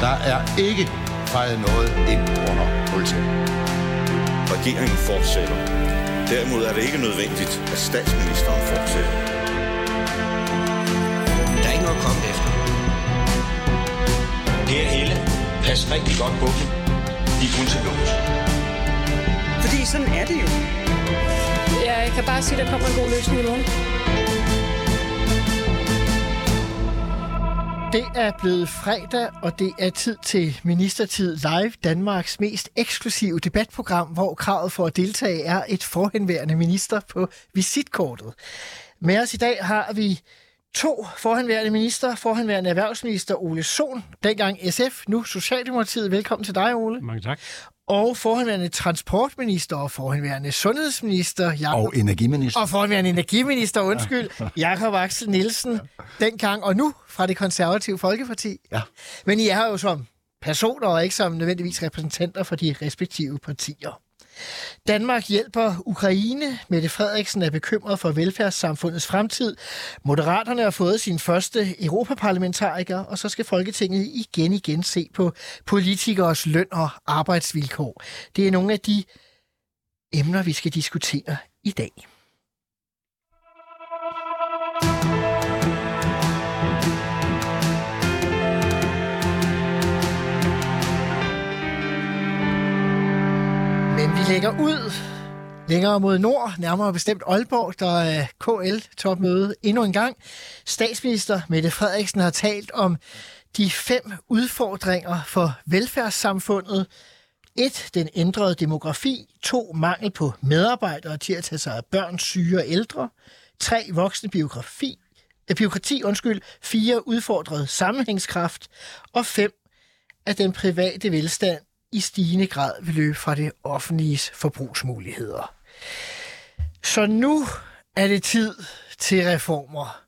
Der er ikke fejret noget ind under politiet. Regeringen fortsætter. Derimod er det ikke nødvendigt, at statsministeren fortsætter. Der er ikke noget at komme efter. Per Helle, pas rigtig godt på dem. De er kun til lås. Fordi sådan er det jo. Jeg kan bare sige, at der kommer en god løsning i morgen. Det er blevet fredag, og det er tid til Ministertid Live, Danmarks mest eksklusive debatprogram, hvor kravet for at deltage er et forhenværende minister på visitkortet. Med os i dag har vi to forhenværende minister, forhenværende erhvervsminister Ole Sohn, dengang SF, nu Socialdemokratiet. Velkommen til dig, Ole. Mange tak. Og forhenværende transportminister og forhenværende sundhedsminister Jacob, Og energiminister. og forhenværende energiminister, undskyld, Jakob Axel Nielsen, dengang og nu fra det konservative Folkeparti. Ja. Men I er jo som personer og ikke som nødvendigvis repræsentanter for de respektive partier. Danmark hjælper Ukraine. Mette Frederiksen er bekymret for velfærdssamfundets fremtid. Moderaterne har fået sin første europaparlamentariker, og så skal Folketinget igen igen se på politikers løn og arbejdsvilkår. Det er nogle af de emner, vi skal diskutere i dag. Øh, vi lægger ud længere mod nord, nærmere bestemt Aalborg, der er KL-topmøde endnu en gang. Statsminister Mette Frederiksen har talt om de fem udfordringer for velfærdssamfundet. 1. Den ændrede demografi. 2. Mangel på medarbejdere til at tage sig af børn, syge og ældre. 3. Voksende biografi. Øh, eh, biokrati, undskyld. 4. Udfordret sammenhængskraft. Og 5. At den private velstand i stigende grad vil løbe fra det offentliges forbrugsmuligheder. Så nu er det tid til reformer.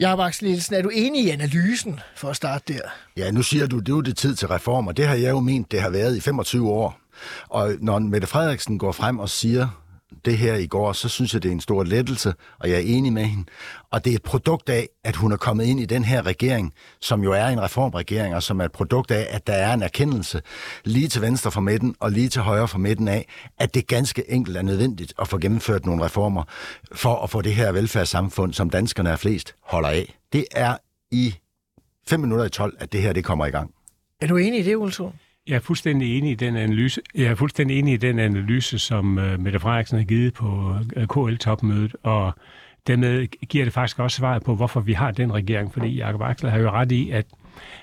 Jakob Axel Nielsen, er du enig i analysen for at starte der? Ja, nu siger du, det er jo det tid til reformer. Det har jeg jo ment, det har været i 25 år. Og når Mette Frederiksen går frem og siger det her i går, så synes jeg, det er en stor lettelse, og jeg er enig med hende. Og det er et produkt af, at hun er kommet ind i den her regering, som jo er en reformregering, og som er et produkt af, at der er en erkendelse lige til venstre for midten og lige til højre for midten af, at det ganske enkelt er nødvendigt at få gennemført nogle reformer for at få det her velfærdssamfund, som danskerne er flest, holder af. Det er i 5 minutter i 12, at det her det kommer i gang. Er du enig i det, Ulsund? Jeg er fuldstændig enig i den analyse, jeg er fuldstændig enig i den analyse, som uh, Mette Frederiksen har givet på uh, KL-topmødet, og dermed giver det faktisk også svaret på, hvorfor vi har den regering, fordi Jacob Axel har jo ret i, at,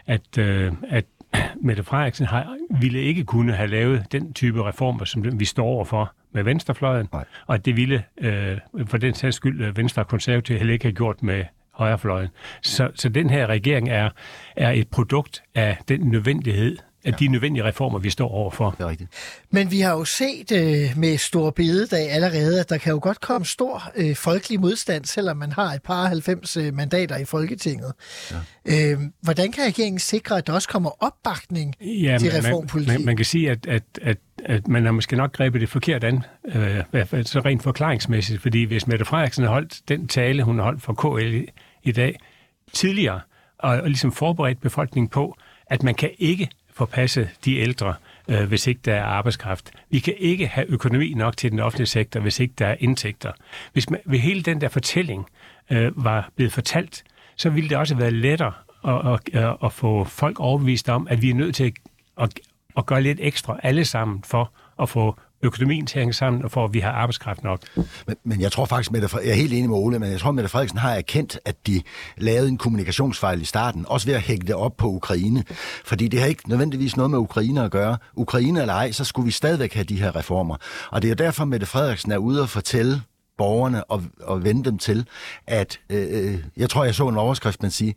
at, uh, at Mette Frederiksen har, ville ikke kunne have lavet den type reformer, som vi står overfor med venstrefløjen, Nej. og at det ville uh, for den sags skyld uh, Venstre og Konservative heller ikke have gjort med højrefløjen. Så, så den her regering er, er et produkt af den nødvendighed, af de nødvendige reformer, vi står overfor. Det er rigtigt. Men vi har jo set øh, med Stor Bededag allerede, at der kan jo godt komme stor øh, folkelig modstand, selvom man har et par 90 øh, mandater i Folketinget. Ja. Øh, hvordan kan regeringen sikre, at der også kommer opbakning Ja, til reformpolitik? Man, man, man kan sige, at, at, at, at man har måske nok grebet det forkert an, øh, så rent forklaringsmæssigt, fordi hvis Mette Frederiksen har holdt den tale, hun har holdt for KL i, i dag, tidligere, og, og ligesom forberedt befolkningen på, at man kan ikke forpasse de ældre, øh, hvis ikke der er arbejdskraft. Vi kan ikke have økonomi nok til den offentlige sektor, hvis ikke der er indtægter. Hvis, man, hvis hele den der fortælling øh, var blevet fortalt, så ville det også have været lettere at, at, at, at få folk overbevist om, at vi er nødt til at, at, at gøre lidt ekstra alle sammen for at få økonomien til at hænge sammen, og for at vi har arbejdskraft nok. Men, men jeg tror faktisk, Mette, Fre- jeg er helt enig med Ole, men jeg tror, Mette Frederiksen har erkendt, at de lavede en kommunikationsfejl i starten, også ved at hægge det op på Ukraine. Fordi det har ikke nødvendigvis noget med Ukraine at gøre. Ukraine eller ej, så skulle vi stadigvæk have de her reformer. Og det er jo derfor, Mette Frederiksen er ude og fortælle borgerne og, og vende dem til, at øh, øh, jeg tror, jeg så en overskrift, man siger,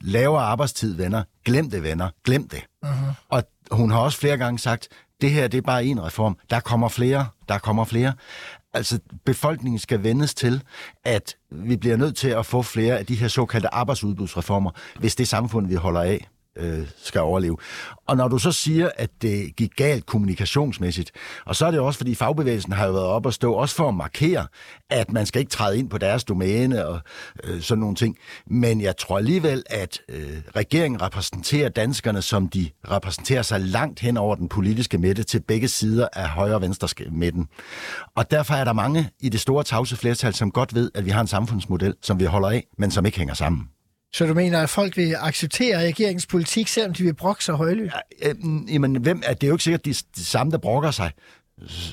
lavere arbejdstid, venner. Glem det, venner. Glem det. Uh-huh. Og hun har også flere gange sagt, det her det er bare en reform. Der kommer flere, der kommer flere. Altså, befolkningen skal vendes til, at vi bliver nødt til at få flere af de her såkaldte arbejdsudbudsreformer, hvis det samfund, vi holder af øh, skal overleve. Og når du så siger, at det gik galt kommunikationsmæssigt, og så er det også, fordi fagbevægelsen har jo været op og stå, også for at markere, at man skal ikke træde ind på deres domæne og øh, sådan nogle ting. Men jeg tror alligevel, at øh, regeringen repræsenterer danskerne, som de repræsenterer sig langt hen over den politiske midte til begge sider af højre og venstre midten. Og derfor er der mange i det store tavse flertal, som godt ved, at vi har en samfundsmodel, som vi holder af, men som ikke hænger sammen. Så du mener, at folk vil acceptere regeringens politik, selvom de vil brokke sig højlydt? Ja, øh, jamen, hvem, er det er jo ikke sikkert de, de samme, der brokker sig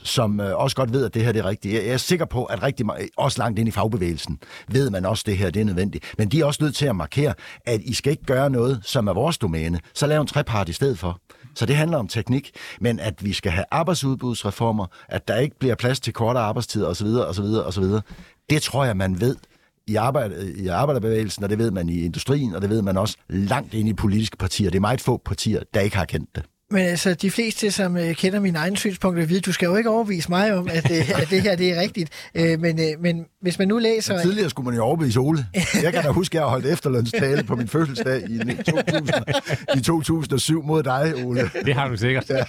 som øh, også godt ved, at det her det er rigtigt. Jeg, jeg er sikker på, at rigtig også langt ind i fagbevægelsen ved man også, at det her det er nødvendigt. Men de er også nødt til at markere, at I skal ikke gøre noget, som er vores domæne. Så lav en trepart i stedet for. Så det handler om teknik, men at vi skal have arbejdsudbudsreformer, at der ikke bliver plads til kortere arbejdstid osv., osv., osv., det tror jeg, man ved i, arbejde, i arbejderbevægelsen, og det ved man i industrien, og det ved man også langt ind i politiske partier. Det er meget få partier, der ikke har kendt det. Men altså, de fleste, som uh, kender mine egne synspunkter, ved, du skal jo ikke overbevise mig om, at, uh, at det her det er rigtigt. Uh, men, uh, men hvis man nu læser... Ja, tidligere skulle man jo overbevise Ole. Jeg kan da huske, at jeg har holdt efterlønstale på min fødselsdag i 2000, i 2007 mod dig, Ole. Det har du sikkert. Ja.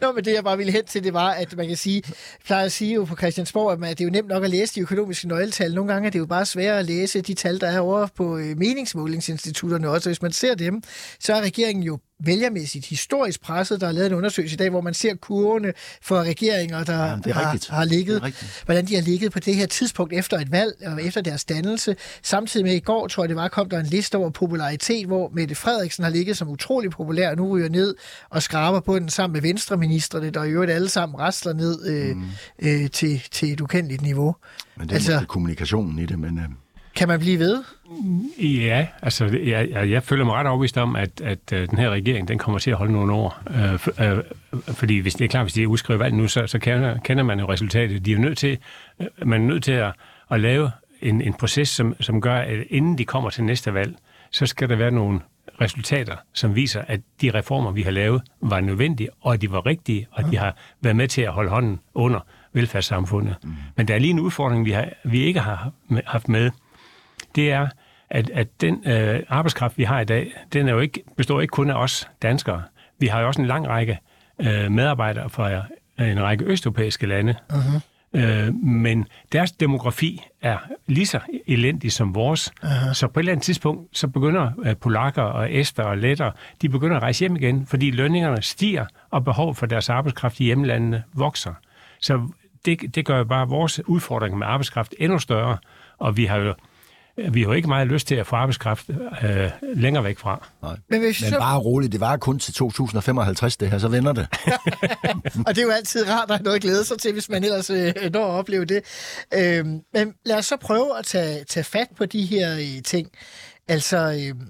Nå, men det jeg bare ville hen til, det var, at man kan sige, plejer at sige jo på Christiansborg, at det er jo nemt nok at læse de økonomiske nøgletal. Nogle gange er det jo bare svært at læse de tal, der er over på meningsmålingsinstitutterne også. Hvis man ser dem, så er regeringen jo vælgermæssigt historisk presset. Der er lavet en undersøgelse i dag, hvor man ser kurvene for regeringer, der ja, har, har ligget, hvordan de har ligget på det her tidspunkt efter et valg og efter deres dannelse. Samtidig med i går, tror jeg det var, kom der en liste over popularitet, hvor Mette Frederiksen har ligget som utrolig populær, og nu ryger ned og skraber på den sammen med venstreministerne, der i øvrigt alle sammen rastler ned øh, mm. øh, til, til et ukendeligt niveau. Men det er altså, kommunikationen i det, men... Øh kan man blive ved? Ja, altså jeg, jeg, jeg føler mig ret overbevist om, at, at uh, den her regering, den kommer til at holde nogle år. Uh, for, uh, fordi hvis det er klart, hvis de udskriver valg nu, så, så kender, kender man jo resultatet. De er nødt til, uh, man er nødt til at, at lave en, en proces, som, som gør, at inden de kommer til næste valg, så skal der være nogle resultater, som viser, at de reformer, vi har lavet, var nødvendige, og at de var rigtige, og at de har været med til at holde hånden under velfærdssamfundet. Mm. Men der er lige en udfordring, vi, har, vi ikke har haft med, det er, at, at den øh, arbejdskraft, vi har i dag, den er jo ikke, består ikke kun af os danskere. Vi har jo også en lang række øh, medarbejdere fra øh, en række østeuropæiske lande. Uh-huh. Øh, men deres demografi er lige så elendig som vores. Uh-huh. Så på et eller andet tidspunkt, så begynder øh, polakker og æster og letter, de begynder at rejse hjem igen, fordi lønningerne stiger, og behov for deres arbejdskraft i hjemlandene vokser. Så det, det gør jo bare vores udfordring med arbejdskraft endnu større, og vi har jo vi har jo ikke meget lyst til at få arbejdskraft øh, længere væk fra. Nej. Men, hvis Men så... bare roligt, det var kun til 2055 det her, så vender det. og det er jo altid rart at noget at glæde sig til, hvis man ellers øh, når at opleve det. Øh, men lad os så prøve at tage, tage fat på de her øh, ting. Altså, øh,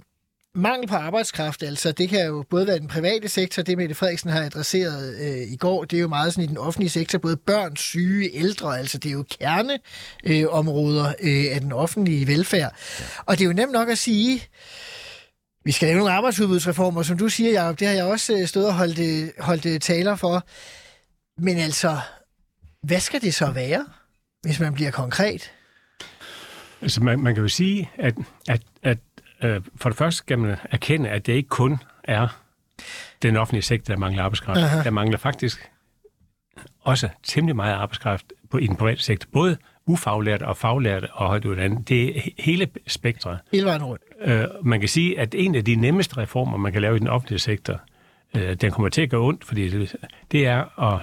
mangel på arbejdskraft, altså det kan jo både være den private sektor, det Mette Frederiksen har adresseret øh, i går, det er jo meget sådan i den offentlige sektor, både børn, syge, ældre, altså det er jo kerneområder øh, af den offentlige velfærd. Og det er jo nemt nok at sige, vi skal lave nogle arbejdsudbudsreformer, som du siger, Jacob, det har jeg også øh, stået og holdt, øh, holdt øh, taler for. Men altså, hvad skal det så være, hvis man bliver konkret? Altså, man, man kan jo sige, at, at, at øh, for det første skal man erkende, at det ikke kun er den offentlige sektor, der mangler arbejdskraft. Aha. Der mangler faktisk også temmelig meget arbejdskraft på, i den private sektor. Både ufaglært og faglært og højtuddannet. Det er hele spektret. Hele vejen rundt. Øh, man kan sige, at en af de nemmeste reformer, man kan lave i den offentlige sektor, øh, den kommer til at gøre ondt, fordi det, det er at,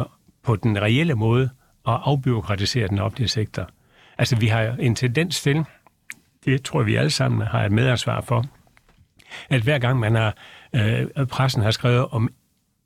at, på den reelle måde at afbyråkratisere den offentlige sektor. Altså, vi har en tendens til, det tror jeg, vi alle sammen har et medansvar for, at hver gang man har, øh, pressen har skrevet om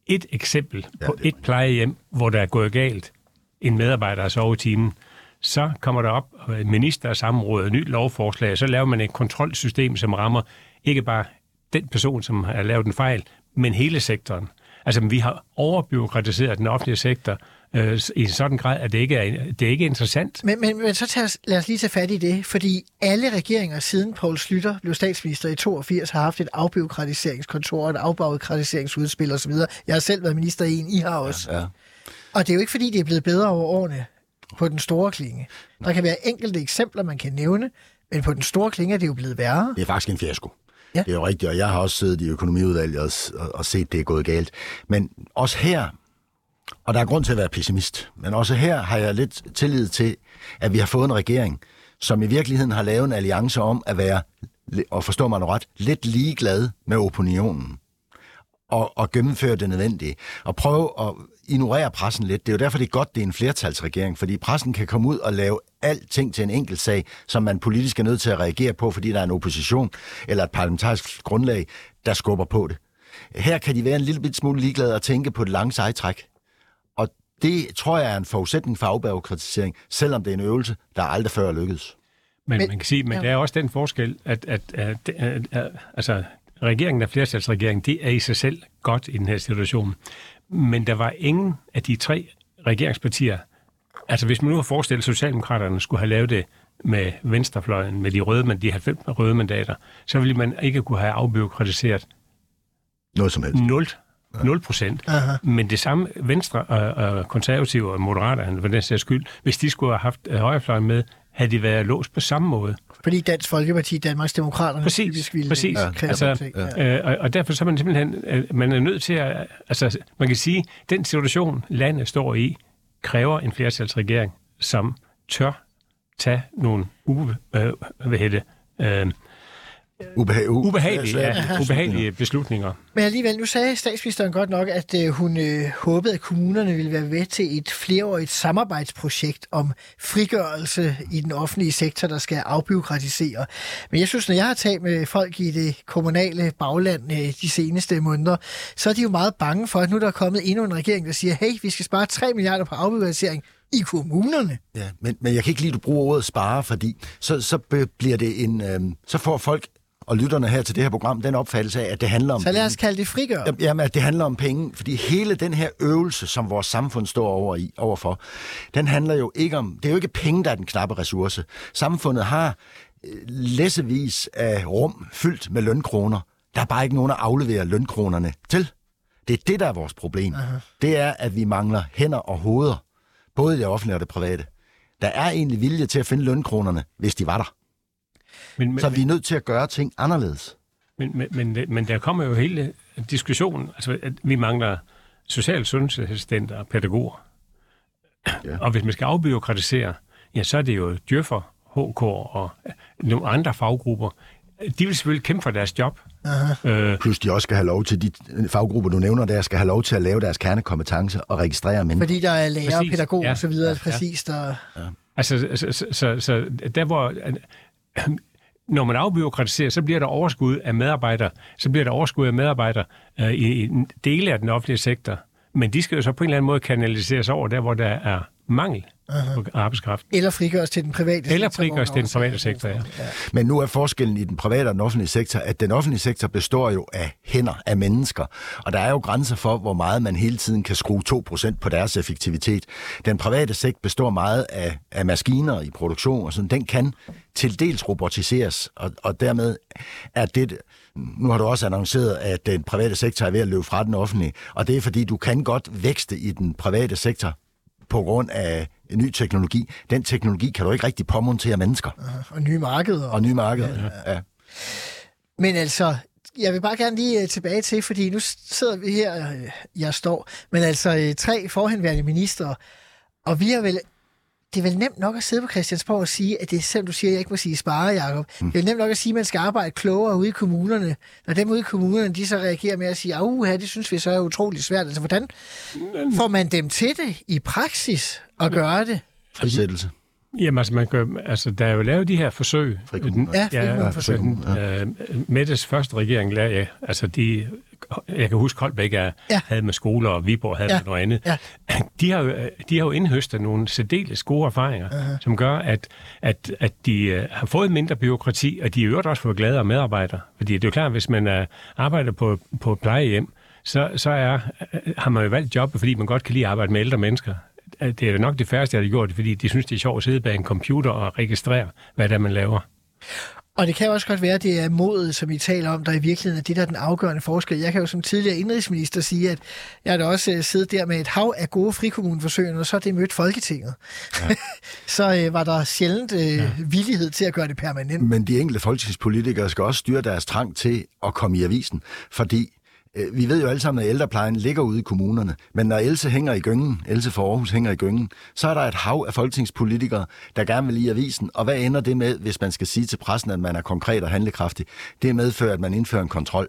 et eksempel ja, på et plejehjem, hvor der er gået galt, en medarbejder har sovet i timen, så kommer der op minister samråd nyt lovforslag, så laver man et kontrolsystem, som rammer ikke bare den person, som har lavet en fejl, men hele sektoren. Altså, vi har overbyråkratiseret den offentlige sektor, øh, i en sådan grad, at det ikke er, det er ikke interessant. Men, men, men så tager, os, lad os lige tage fat i det, fordi alle regeringer siden Poul Slytter blev statsminister i 82 har haft et afbyråkratiseringskontor, et afbyråkratiseringsudspil osv. Jeg har selv været minister i en, I har også. Ja, ja. Og det er jo ikke, fordi det er blevet bedre over årene på den store klinge. Der kan være enkelte eksempler, man kan nævne, men på den store klinge er det jo blevet værre. Det er faktisk en fiasko. Ja. Det er jo rigtigt, og jeg har også siddet i økonomiudvalget og, og, og set, det er gået galt. Men også her, og der er grund til at være pessimist, men også her har jeg lidt tillid til, at vi har fået en regering, som i virkeligheden har lavet en alliance om at være, og forstå mig ret, lidt ligeglad med opinionen og, og gennemføre det nødvendige. Og prøve at ignorere pressen lidt. Det er jo derfor, det er godt, det er en flertalsregering, fordi pressen kan komme ud og lave alting til en enkelt sag, som man politisk er nødt til at reagere på, fordi der er en opposition eller et parlamentarisk grundlag, der skubber på det. Her kan de være en lille smule ligeglade og tænke på et langt sejtræk. Det tror jeg er en forudsætning for afbyråkratisering, selvom det er en øvelse, der aldrig før er lykkedes. Men, Men- man kan sige, men ja. der er også den forskel, at, at, at, at, at altså, regeringen er flertalsregering, det er i sig selv godt i den her situation. Men der var ingen af de tre regeringspartier, altså hvis man nu har forestillet, at Socialdemokraterne skulle have lavet det med venstrefløjen, med de røde, men de 90 røde mandater, så ville man ikke kunne have afbyråkratiseret Noget som helst. 0, 0 procent. Men det samme Venstre og, og konservative og moderaterne, for den sags skyld, hvis de skulle have haft øh, højrefløjen med, havde de været låst på samme måde. Fordi Dansk Folkeparti, Danmarks Demokraterne, Præcis, typisk ville præcis. kræve Altså. Ja. Øh, og, og derfor så er man simpelthen, øh, man er nødt til at, altså man kan sige, den situation, landet står i, kræver en flertalsregering, som tør tage nogle ube, øh, hvad hedder det, øh, Ubehag, u- ubehagelige, ja, ubehagelige beslutninger. Men alligevel, nu sagde statsministeren godt nok, at øh, hun øh, håbede, at kommunerne ville være med til et flereårigt samarbejdsprojekt om frigørelse i den offentlige sektor, der skal afbyråkratisere. Men jeg synes, når jeg har talt med folk i det kommunale bagland øh, de seneste måneder, så er de jo meget bange for, at nu der er kommet endnu en regering, der siger, hey, vi skal spare 3 milliarder på afbyråkratisering i kommunerne. Ja, men, men jeg kan ikke lide, at du bruger ordet spare, fordi så, så bliver det en... Øh, så får folk og lytterne her til det her program den opfattelse af, at det handler om... Så lad os kalde det frigør. Jamen, at det handler om penge, fordi hele den her øvelse, som vores samfund står over i, overfor, den handler jo ikke om... Det er jo ikke penge, der er den knappe ressource. Samfundet har øh, læssevis af rum fyldt med lønkroner. Der er bare ikke nogen at aflevere lønkronerne til. Det er det, der er vores problem. Aha. Det er, at vi mangler hænder og hoveder, både i det offentlige og det private. Der er egentlig vilje til at finde lønkronerne, hvis de var der. Men, men, Så vi er nødt til at gøre ting anderledes. Men, men, men, men der kommer jo hele diskussionen. Altså, at vi mangler social sundhedsassistenter og pædagoger. Ja. Og hvis man skal afbyråkratisere, ja, så er det jo djøffer, HK og nogle andre faggrupper. De vil selvfølgelig kæmpe for deres job. Øh, Plus de også skal have lov til, de faggrupper, du nævner der, skal have lov til at lave deres kernekompetence og registrere mennesker. Fordi der er lærer, Præcis. pædagog Ja. og så videre, Ja. præcis, der... altså, så, så, så, så der hvor... Når man afbyråkratiserer, så bliver der overskud af medarbejdere. Så bliver der overskud af medarbejdere øh, i, i en dele af den offentlige sektor. Men de skal jo så på en eller anden måde kanaliseres over der, hvor der er mangel på arbejdskraft. Eller frigøres til den private Eller sektor, hvor frigøres til den private sektor, ja. Men nu er forskellen i den private og den offentlige sektor, at den offentlige sektor består jo af hænder, af mennesker. Og der er jo grænser for, hvor meget man hele tiden kan skrue 2% på deres effektivitet. Den private sektor består meget af, af maskiner i produktion, og sådan. den kan til dels robotiseres, og, og dermed er det... Nu har du også annonceret, at den private sektor er ved at løbe fra den offentlige, og det er fordi, du kan godt vækste i den private sektor på grund af ny teknologi. Den teknologi kan du ikke rigtig påmontere mennesker og nye markeder. og nye markeder. Ja. Ja. Men altså, jeg vil bare gerne lige uh, tilbage til, fordi nu sidder vi her, uh, jeg står, men altså uh, tre forhenværende ministre, og vi har vel, det er vel nemt nok at sidde på Christiansborg og sige, at det er selvom du siger, at jeg ikke må sige spare, Jacob. Mm. Det er nemt nok at sige, at man skal arbejde klogere ude i kommunerne. Når dem ude i kommunerne, de så reagerer med at sige, at det synes vi så er utroligt svært. Altså, hvordan får man dem til det i praksis at gøre det? Frisættelse. Jamen, altså, man gør, altså, der er jo lavet de her forsøg. Frikommuner. Ja, frikommuneforsøg. Ja, øh, Mettes første regering lavede, ja, altså de, jeg kan huske, Holbæk er, Ja. havde med skoler, og Viborg havde Ja. med noget andet. Ja. De har, jo, de har jo indhøstet nogle særdeles gode erfaringer, uh-huh. som gør, at, at, at de øh, har fået mindre byråkrati, og de er i øvrigt også fået gladere medarbejdere. Fordi det er jo klart, hvis man er, arbejder på, på et plejehjem, så, så er, har man jo valgt jobbet, fordi man godt kan lide at arbejde med ældre mennesker. Det er jo nok det færreste, jeg har gjort fordi de synes, det er sjovt at sidde bag en computer og registrere, hvad det er, man laver. Og det kan også godt være, at det er modet, som I taler om, der i virkeligheden er det, der er den afgørende forskel. Jeg kan jo som tidligere indrigsminister sige, at jeg har da også øh, siddet der med et hav af gode frikommuneforsøg, og så er det mødt Folketinget. Ja. så øh, var der sjældent øh, ja. villighed til at gøre det permanent. Men de enkelte folketingspolitikere skal også styre deres trang til at komme i avisen, fordi Øh, vi ved jo alle sammen, at ældreplejen ligger ude i kommunerne, men når Else hænger i gyngen, Else for Aarhus hænger i gyngen, så er der et hav af folketingspolitikere, der gerne vil i avisen. Og hvad ender det med, hvis man skal sige til pressen, at man er konkret og handlekraftig? Det medfører, at man indfører en kontrol.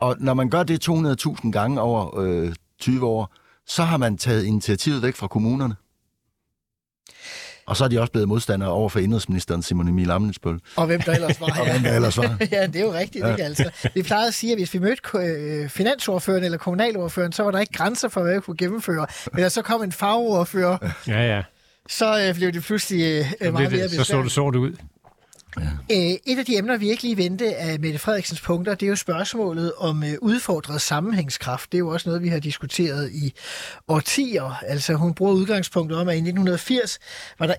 Og når man gør det 200.000 gange over øh, 20 år, så har man taget initiativet væk fra kommunerne. Og så er de også blevet modstandere over for indrigsministeren Simon Emil Amnesbøl. Og hvem der ellers var. og hvem der ellers var. ja, det er jo rigtigt, ja. ikke altså. Vi plejede at sige, at hvis vi mødte øh, finansordføreren eller kommunalordføreren, så var der ikke grænser for, hvad vi kunne gennemføre. Men der så kom en fagordfører, ja, ja. så øh, blev det pludselig øh, meget mere Så så det sort ud. Ja. Øh, et af de emner, vi ikke lige vente af Mette Frederiksens punkter, det er jo spørgsmålet om øh, udfordret sammenhængskraft. Det er jo også noget, vi har diskuteret i årtier. Altså hun bruger udgangspunktet om, at i 1980 var der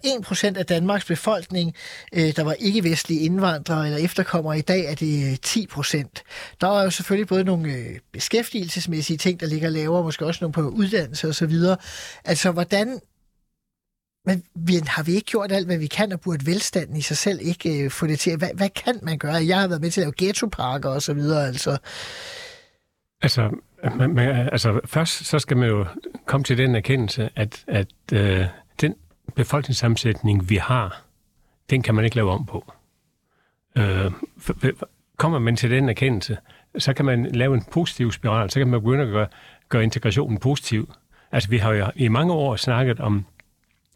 1% af Danmarks befolkning, øh, der var ikke-vestlige indvandrere eller efterkommere. I dag er det 10%. Der er jo selvfølgelig både nogle beskæftigelsesmæssige ting, der ligger lavere, måske også nogle på uddannelse osv. Altså hvordan men vi, har vi ikke gjort alt, hvad vi kan, og burde velstanden i sig selv ikke øh, få det til? Hvad, hvad kan man gøre? Jeg har været med til at lave ghettoparker og så videre, altså. Altså, man, man, altså først så skal man jo komme til den erkendelse, at, at øh, den befolkningssammensætning, vi har, den kan man ikke lave om på. Øh, kommer man til den erkendelse, så kan man lave en positiv spiral, så kan man begynde at gøre, gøre integrationen positiv. Altså, vi har jo i mange år snakket om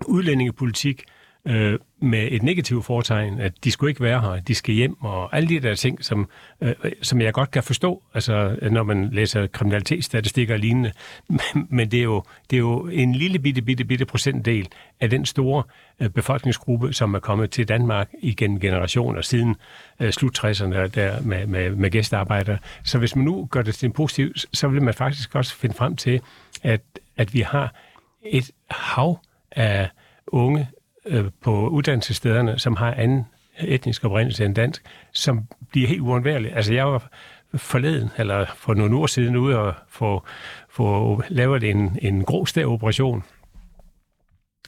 udlændingepolitik øh, med et negativt foretegn, at de skulle ikke være her, de skal hjem, og alle de der ting, som, øh, som jeg godt kan forstå, altså øh, når man læser kriminalitetsstatistikker og lignende. Men, men det, er jo, det er jo en lille bitte, bitte, bitte procentdel af den store øh, befolkningsgruppe, som er kommet til Danmark igennem generationer siden øh, slut 60'erne der med, med, med gæstearbejdere. Så hvis man nu gør det til en positiv, så vil man faktisk også finde frem til, at, at vi har et hav af unge øh, på uddannelsesstederne, som har anden etnisk oprindelse end dansk, som bliver helt uundværlige. Altså jeg var forleden, eller for nogle uger siden, ude og få, få lavet en, en grå operation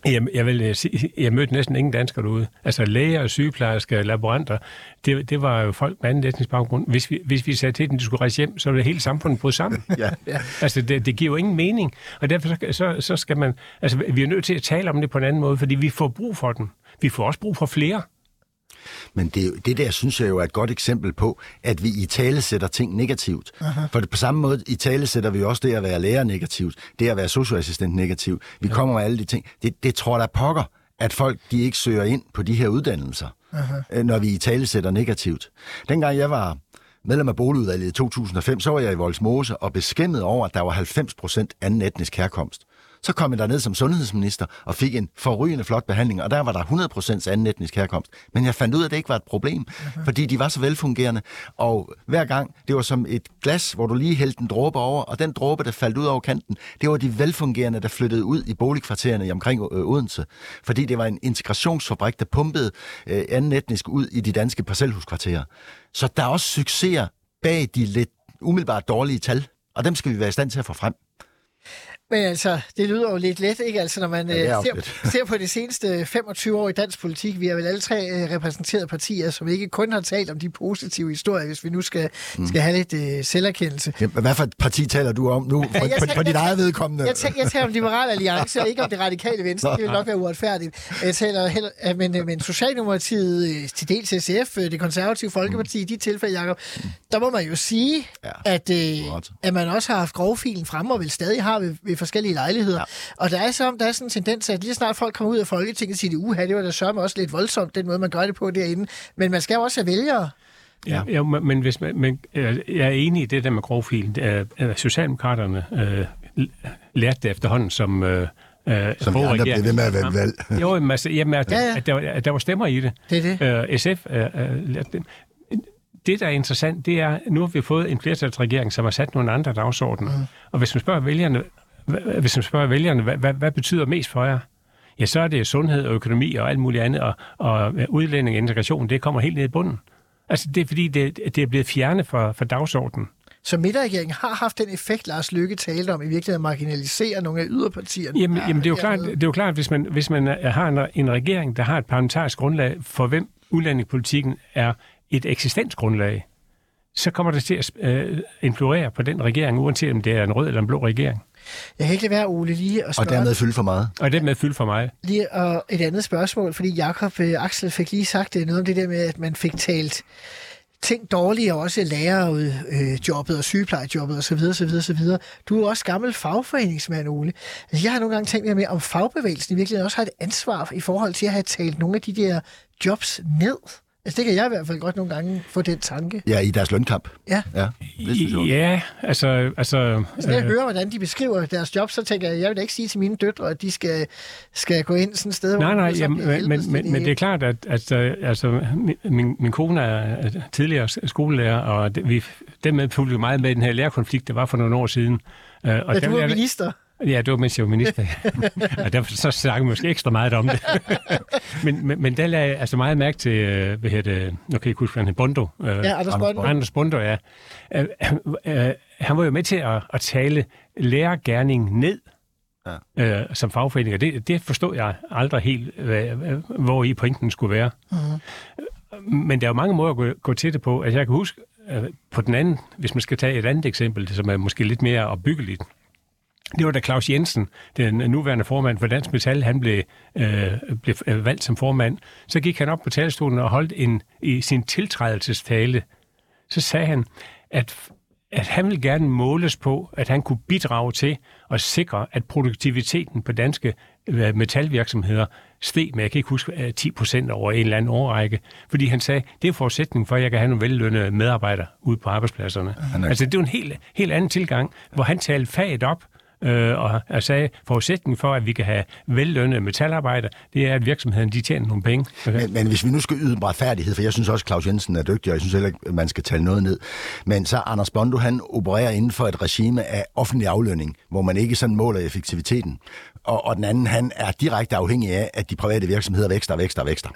jeg, jeg, vil øh, sige, jeg mødte næsten ingen danskere derude. Altså læger, sygeplejersker, laboranter, det, det var jo folk med anden etnisk baggrund. Hvis vi, hvis vi sagde til dem, at de skulle rejse hjem, så ville det hele samfundet brudt sammen. ja. Altså det, det giver jo ingen mening. Og derfor så, så, så skal man... Altså vi er nødt til at tale om det på en anden måde, fordi vi får brug for den. Vi får også brug for flere. Men det, det der synes jeg jo er et godt eksempel på, at vi i tale sætter ting negativt. Aha. For det, på samme måde i tale sætter vi også det at være lærer negativt, det at være socioassistent negativt. Vi ja. kommer med alle de ting. Det, det tror der pokker, at folk de ikke søger ind på de her uddannelser, Aha. Øh, når vi i tale sætter negativt. Dengang jeg var medlem af boligudvalget i 2005, så var jeg i Voldsmose og beskæmmet over, at der var 90 procent anden etnisk herkomst. Så kom jeg derned som sundhedsminister og fik en forrygende flot behandling, og der var der 100% anden etnisk herkomst. Men jeg fandt ud af, at det ikke var et problem, uh-huh. fordi de var så velfungerende. Og hver gang, det var som et glas, hvor du lige hældte en dråbe over, og den dråbe, der faldt ud over kanten, det var de velfungerende, der flyttede ud i boligkvartererne i omkring øh, Odense. Fordi det var en integrationsfabrik, der pumpede øh, anden etnisk ud i de danske parcelhuskvarterer. Så der er også succeser bag de lidt umiddelbart dårlige tal, og dem skal vi være i stand til at få frem. Men altså, det lyder jo lidt let, ikke? Altså, når man ja, øh, ser, ser på de seneste 25 år i dansk politik, vi har vel alle tre øh, repræsenteret partier, som ikke kun har talt om de positive historier, hvis vi nu skal, mm. skal have lidt uh, selverkendelse. Ja, hvad for et parti taler du om nu, på, på, på dit eget vedkommende? Jeg, jeg, jeg taler om Liberal Alliance, og ikke om det radikale venstre. Det vil nok være uretfærdigt. Jeg taler heller, men, men Socialdemokratiet, til dels SF, det konservative Folkeparti, mm. i de tilfælde, Jacob, der må man jo sige, ja, at, øh, at man også har haft grovfilen frem, og vil stadig har ved, ved forskellige lejligheder. Ja. Og der er, så, der er sådan en tendens, at lige snart folk kommer ud af Folketinget, siger de, uha, det var da sørme også lidt voldsomt, den måde, man gør det på derinde. Men man skal jo også have vælgere. Ja, ja men hvis man, men, jeg er enig i det der med grovfilen. Socialdemokraterne øh, lærte det efterhånden som... Øh, Øh, Som de andre blev ved med at være valg. jo, men altså, jamen, at, ja, ja. At, der, at der var stemmer i det. Det er det. Øh, SF øh, øh, det, der er interessant, det er, nu har vi fået en flertalsregering, som har sat nogle andre dagsordner. Mm. Og hvis man spørger vælgerne, hvis man spørger vælgerne, hvad, hvad, hvad betyder mest for jer? Ja, så er det sundhed og økonomi og alt muligt andet, og, og udlænding og integration, det kommer helt ned i bunden. Altså, det er fordi, det, det er blevet fjernet fra, fra dagsordenen. Så midterregeringen har haft den effekt, Lars Lykke talte om, i virkeligheden at marginalisere nogle af yderpartierne. Jamen, jamen det, er jo klart, det er jo klart, hvis man, hvis man har en, en regering, der har et parlamentarisk grundlag, for hvem udlændingepolitikken er et eksistensgrundlag, så kommer det til at øh, influere på den regering, uanset om det er en rød eller en blå regering. Jeg kan ikke lade være, Ole, lige at spørge... Og dermed fylde for meget. Og det med fylde for mig. Lige og et andet spørgsmål, fordi Jakob øh, Axel fik lige sagt det, noget om det der med, at man fik talt ting dårlige, og også lærerjobbet og sygeplejejobbet osv. osv., osv. Du er også gammel fagforeningsmand, Ole. Altså, jeg har nogle gange tænkt mere med, om fagbevægelsen i virkeligheden også har et ansvar i forhold til at have talt nogle af de der jobs ned. Altså, det kan jeg i hvert fald godt nogle gange få den tanke. Ja, i deres lønkamp. Ja. Ja, det synes jeg. Ja, altså... altså Hvis jeg hører, hvordan de beskriver deres job, så tænker jeg, jeg vil da ikke sige til mine døtre, at de skal, skal gå ind sådan et sted, Nej, hvor nej, jamen, men, men, til men det er klart, at, at øh, altså, min, min kone er tidligere skolelærer, og det, vi dermed fulgte meget med i den her lærerkonflikt, der var for nogle år siden. Øh, Og Ja, der du vil er jeg- minister. Ja, det var, mens jeg var minister. og derfor så snakker vi måske ekstra meget om det. men, men, men der lagde jeg altså meget mærke til, øh, hvad hedder det, nu kan jeg huske, han Bondo. Øh, Ja, Anders Bondo. Anders Bondo, ja. Øh, han var jo med til at, at tale lærergærning ned ja. øh, som fagforening, og det, det forstod jeg aldrig helt, hvad, hvor i pointen skulle være. Mm. Men der er jo mange måder at gå, gå til det på. Altså, jeg kan huske, på den anden, hvis man skal tage et andet eksempel, som er måske lidt mere opbyggeligt, det var da Claus Jensen, den nuværende formand for Dansk Metal, han blev, øh, blev øh, valgt som formand. Så gik han op på talerstolen og holdt en, i sin tiltrædelsestale. Så sagde han, at, at han ville gerne måles på, at han kunne bidrage til at sikre, at produktiviteten på danske øh, metalvirksomheder steg med, jeg kan ikke huske, øh, 10 procent over en eller anden årrække. Fordi han sagde, det er forudsætning for, at jeg kan have nogle vellønnede medarbejdere ude på arbejdspladserne. er- Altså, det er en helt, helt anden tilgang, hvor han talte faget op, øh, og jeg sagde, forudsætningen for, at vi kan have vellønnede metalarbejder, det er, at virksomheden de tjener nogle penge. Men, men hvis vi nu skal yde en retfærdighed, for jeg synes også, at Claus Jensen er dygtig, og jeg synes heller ikke, at man skal tale noget ned. Men så Anders Bondo, han opererer inden for et regime af offentlig aflønning, hvor man ikke sådan måler effektiviteten. Og, og den anden, han er direkte afhængig af, at de private virksomheder vækster og vækster og vækster.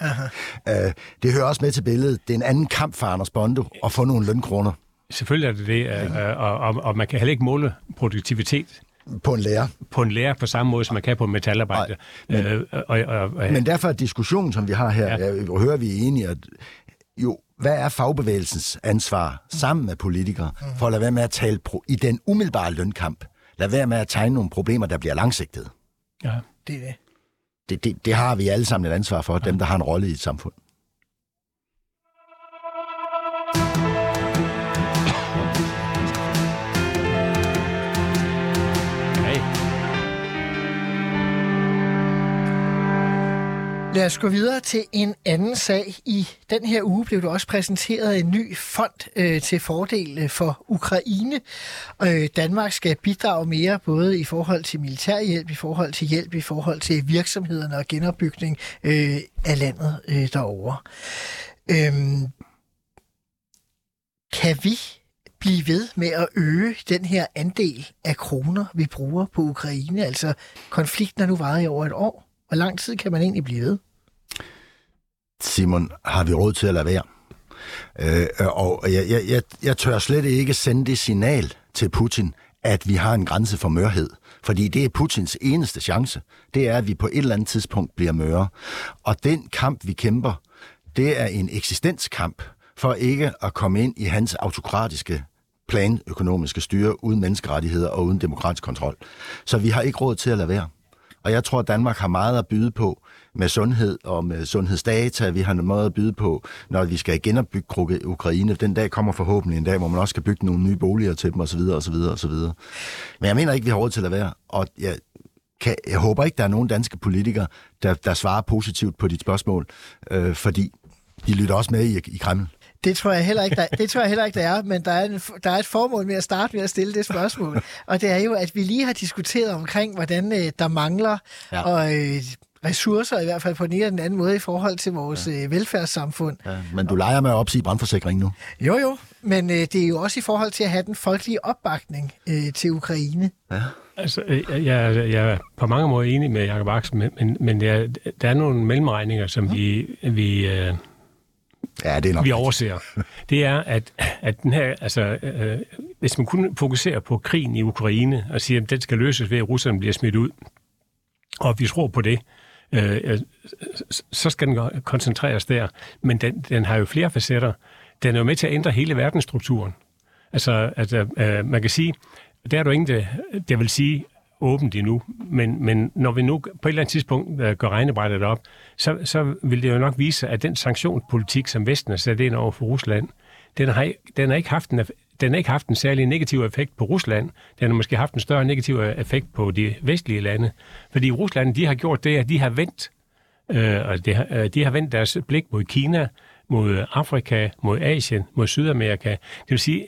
Uh, det hører også med til billedet. Det er en anden kamp for Anders Bondo at få nogle lønkroner Selvfølgelig er det det, øh, og, og, og man kan heller ikke måle produktivitet på en lærer. på en lærer på samme måde, som man kan på en metalarbejder. Nej, øh, og, og, og, Men derfor er diskussionen, som vi har her, Ja. ja. jeg hører vi er enige, at jo, hvad er fagbevægelsens ansvar sammen med politikere, for at lade være med at tale pro- i den umiddelbare lønkamp? Lad være med at tegne nogle problemer, der bliver langsigtede. ja. Det er det. Det, det, det har vi alle sammen et ansvar for, dem der har en rolle i et samfund. Hey. Lad os gå videre til en anden sag. I den her uge blev der også præsenteret en ny fond øh, til fordel øh, for Ukraine. Øh, Danmark skal bidrage mere både i forhold til militærhjælp, i forhold til hjælp, i forhold til virksomhederne og genopbygning øh, af landet øh, derovre. Øhm, kan vi blive ved med at øge den her andel af kroner, vi bruger på Ukraine? Altså, konflikten har nu varet i over et år. Hvor lang tid kan man egentlig blive ved? Simon, har vi råd til at lade være? Øh, og jeg, jeg, jeg, jeg tør slet ikke sende det signal til Putin, at vi har en grænse for mørhed. Fordi det er Putins eneste chance. Det er, at vi på et eller andet tidspunkt bliver møre. Og den kamp, vi kæmper, det er en eksistenskamp for ikke at komme ind i hans autokratiske planøkonomiske styre uden menneskerettigheder og uden demokratisk kontrol. Så vi har ikke råd til at lade være. Og jeg tror, at Danmark har meget at byde på med sundhed og med sundhedsdata. Vi har noget at byde på, når vi skal genopbygge Ukraine. Den dag kommer forhåbentlig en dag, hvor man også skal bygge nogle nye boliger til dem osv. osv. osv. Men jeg mener ikke, vi har råd til at være. Og jeg, kan, jeg håber ikke, der er nogen danske politikere, der, der svarer positivt på dit spørgsmål, øh, fordi de lytter også med i, i Kreml. Det tror jeg heller ikke, der, det tror jeg heller ikke, der er, men der er, en, der er et formål med at starte med at stille det spørgsmål. Og det er jo, at vi lige har diskuteret omkring, hvordan øh, der mangler Ja. ja. og, øh, ressourcer, i hvert fald på den ene eller den anden måde, i forhold til vores ja. øh, velfærdssamfund. Ja, men du leger med at opsige brandforsikring nu. Jo, jo, men øh, det er jo også i forhold til at have den folkelige opbakning øh, til Ukraine. Altså, øh, jeg, jeg, jeg er på mange måder enig med Jacob Axel, men, men, men der, der er nogle mellemregninger, som vi, vi, øh, Ja, det er nok vi overser, det er, at, at den her, altså, øh, hvis man kun fokuserer på krigen i Ukraine og siger, at den skal løses ved, at russerne bliver smidt ud, og vi tror på det, øh, øh, så skal den koncentreres der. Men den, den har jo flere facetter. Den er jo med til at ændre hele verdensstrukturen. Altså, altså øh, man kan sige, der er du ingen, der, der vil sige åbent endnu, men, men når vi nu på et eller andet tidspunkt øh, går regnebrættet op, så, så vil det jo nok vise, at den sanktionspolitik, som Vesten har sat ind over for Rusland, den har, den har ikke haft en den har ikke haft en særlig negativ effekt på Rusland. Den har måske haft en større negativ øh, effekt på de vestlige lande. Fordi Rusland, de har gjort det, at de har vendt, øh, og de har, øh, de har vendt deres blik mod Kina, mod Afrika, mod Asien, mod Sydamerika. Det vil sige,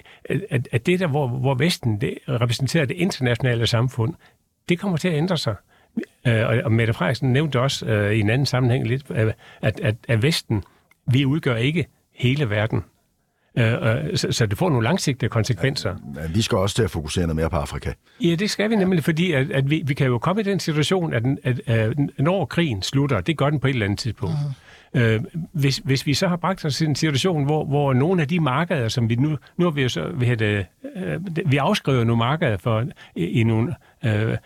at, at det der, hvor, hvor Vesten det repræsenterer det internationale samfund, det kommer til at ændre sig. Øh, og, Mette Frederiksen nævnte også øh, i en anden sammenhæng lidt, at, at, at Vesten, vi udgør ikke hele verden. Øh, så, så det får nogle langsigtede konsekvenser. Men vi skal også til at fokusere noget mere på Afrika. Ja, det skal vi nemlig, fordi at, at vi, vi kan jo komme i den situation, at, at, at når krigen slutter, det gør den på et eller andet tidspunkt, uh-huh øh, hvis, hvis vi så har bragt os i en situation, hvor, hvor nogle af de markeder, som vi nu, nu har vi jo så, vi, har det, øh, vi afskriver nogle markeder for, i, i nogle øh,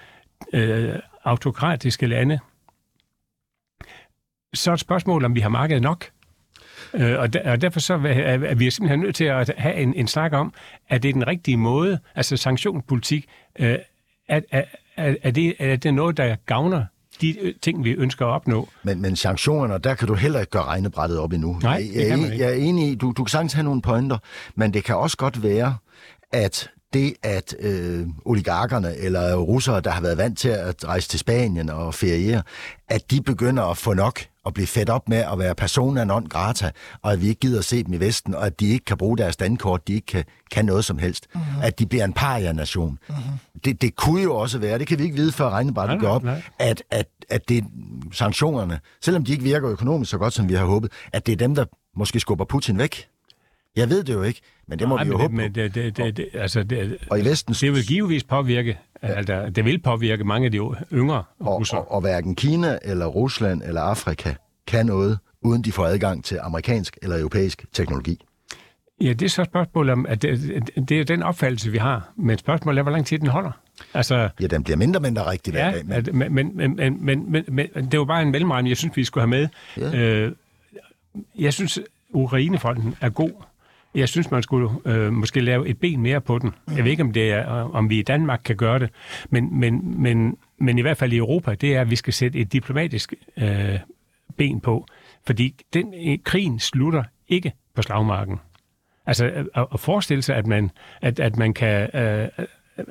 øh, autokratiske lande, så er et spørgsmål, om vi har markedet nok. Øh, og, der, og derfor så er, vi simpelthen nødt til at have en, en snak om, at det er den rigtige måde, altså sanktionspolitik, øh, at, er, er, er, det, er det noget, der gavner de ting, vi ønsker at opnå. Men, men sanktionerne, der kan du heller ikke gøre regnebrættet op endnu. Nej, jeg, det kan man ikke. jeg er enig i, du, du kan sagtens have nogle pointer, men det kan også godt være, at det, at øh, oligarkerne eller russere, der har været vant til at rejse til Spanien og feriere, at de begynder at få nok og blive fedt op med at være persona non grata, og at vi ikke gider at se dem i Vesten, og at de ikke kan bruge deres standkort, de ikke kan, kan noget som helst. Uh-huh. At de bliver en paria-nation. Uh-huh. Det, det kunne jo også være, det kan vi ikke vide, før regnebrættet Nej, går op, nej. at, at, at det er sanktionerne, selvom de ikke virker økonomisk så godt, som vi har håbet, at det er dem, der måske skubber Putin væk. Jeg ved det jo ikke, men det må Nej, vi jo men håbe men det, det, det, det, altså det, Og i Vesten det vil givetvis påvirke, ja. altså, det vil påvirke mange af de yngre og, russere. og, og hverken Kina eller Rusland eller Afrika kan noget, uden de får adgang til amerikansk eller europæisk teknologi. Ja, det er så spørgsmålet om, at det, det er den opfattelse, vi har. Men spørgsmålet er, hvor lang tid den holder. Altså, Ja, den bliver mindre og mindre rigtig hver ja, dag, men at, men, men, men, men, men, men, men det var bare en mellemregning, jeg synes, vi skulle have med. Ja. Øh, jeg synes, Ukrainefonden er god. Jeg synes, man skulle øh, måske lave et ben mere på den. Jeg ved ikke, om, det er, om vi i Danmark kan gøre det, men, men, men, men i hvert fald i Europa, det er, at vi skal sætte et diplomatisk øh, ben på. Fordi den øh, krigen slutter ikke på slagmarken. Altså øh, at, at forestille sig, at man, at, at man kan... Øh,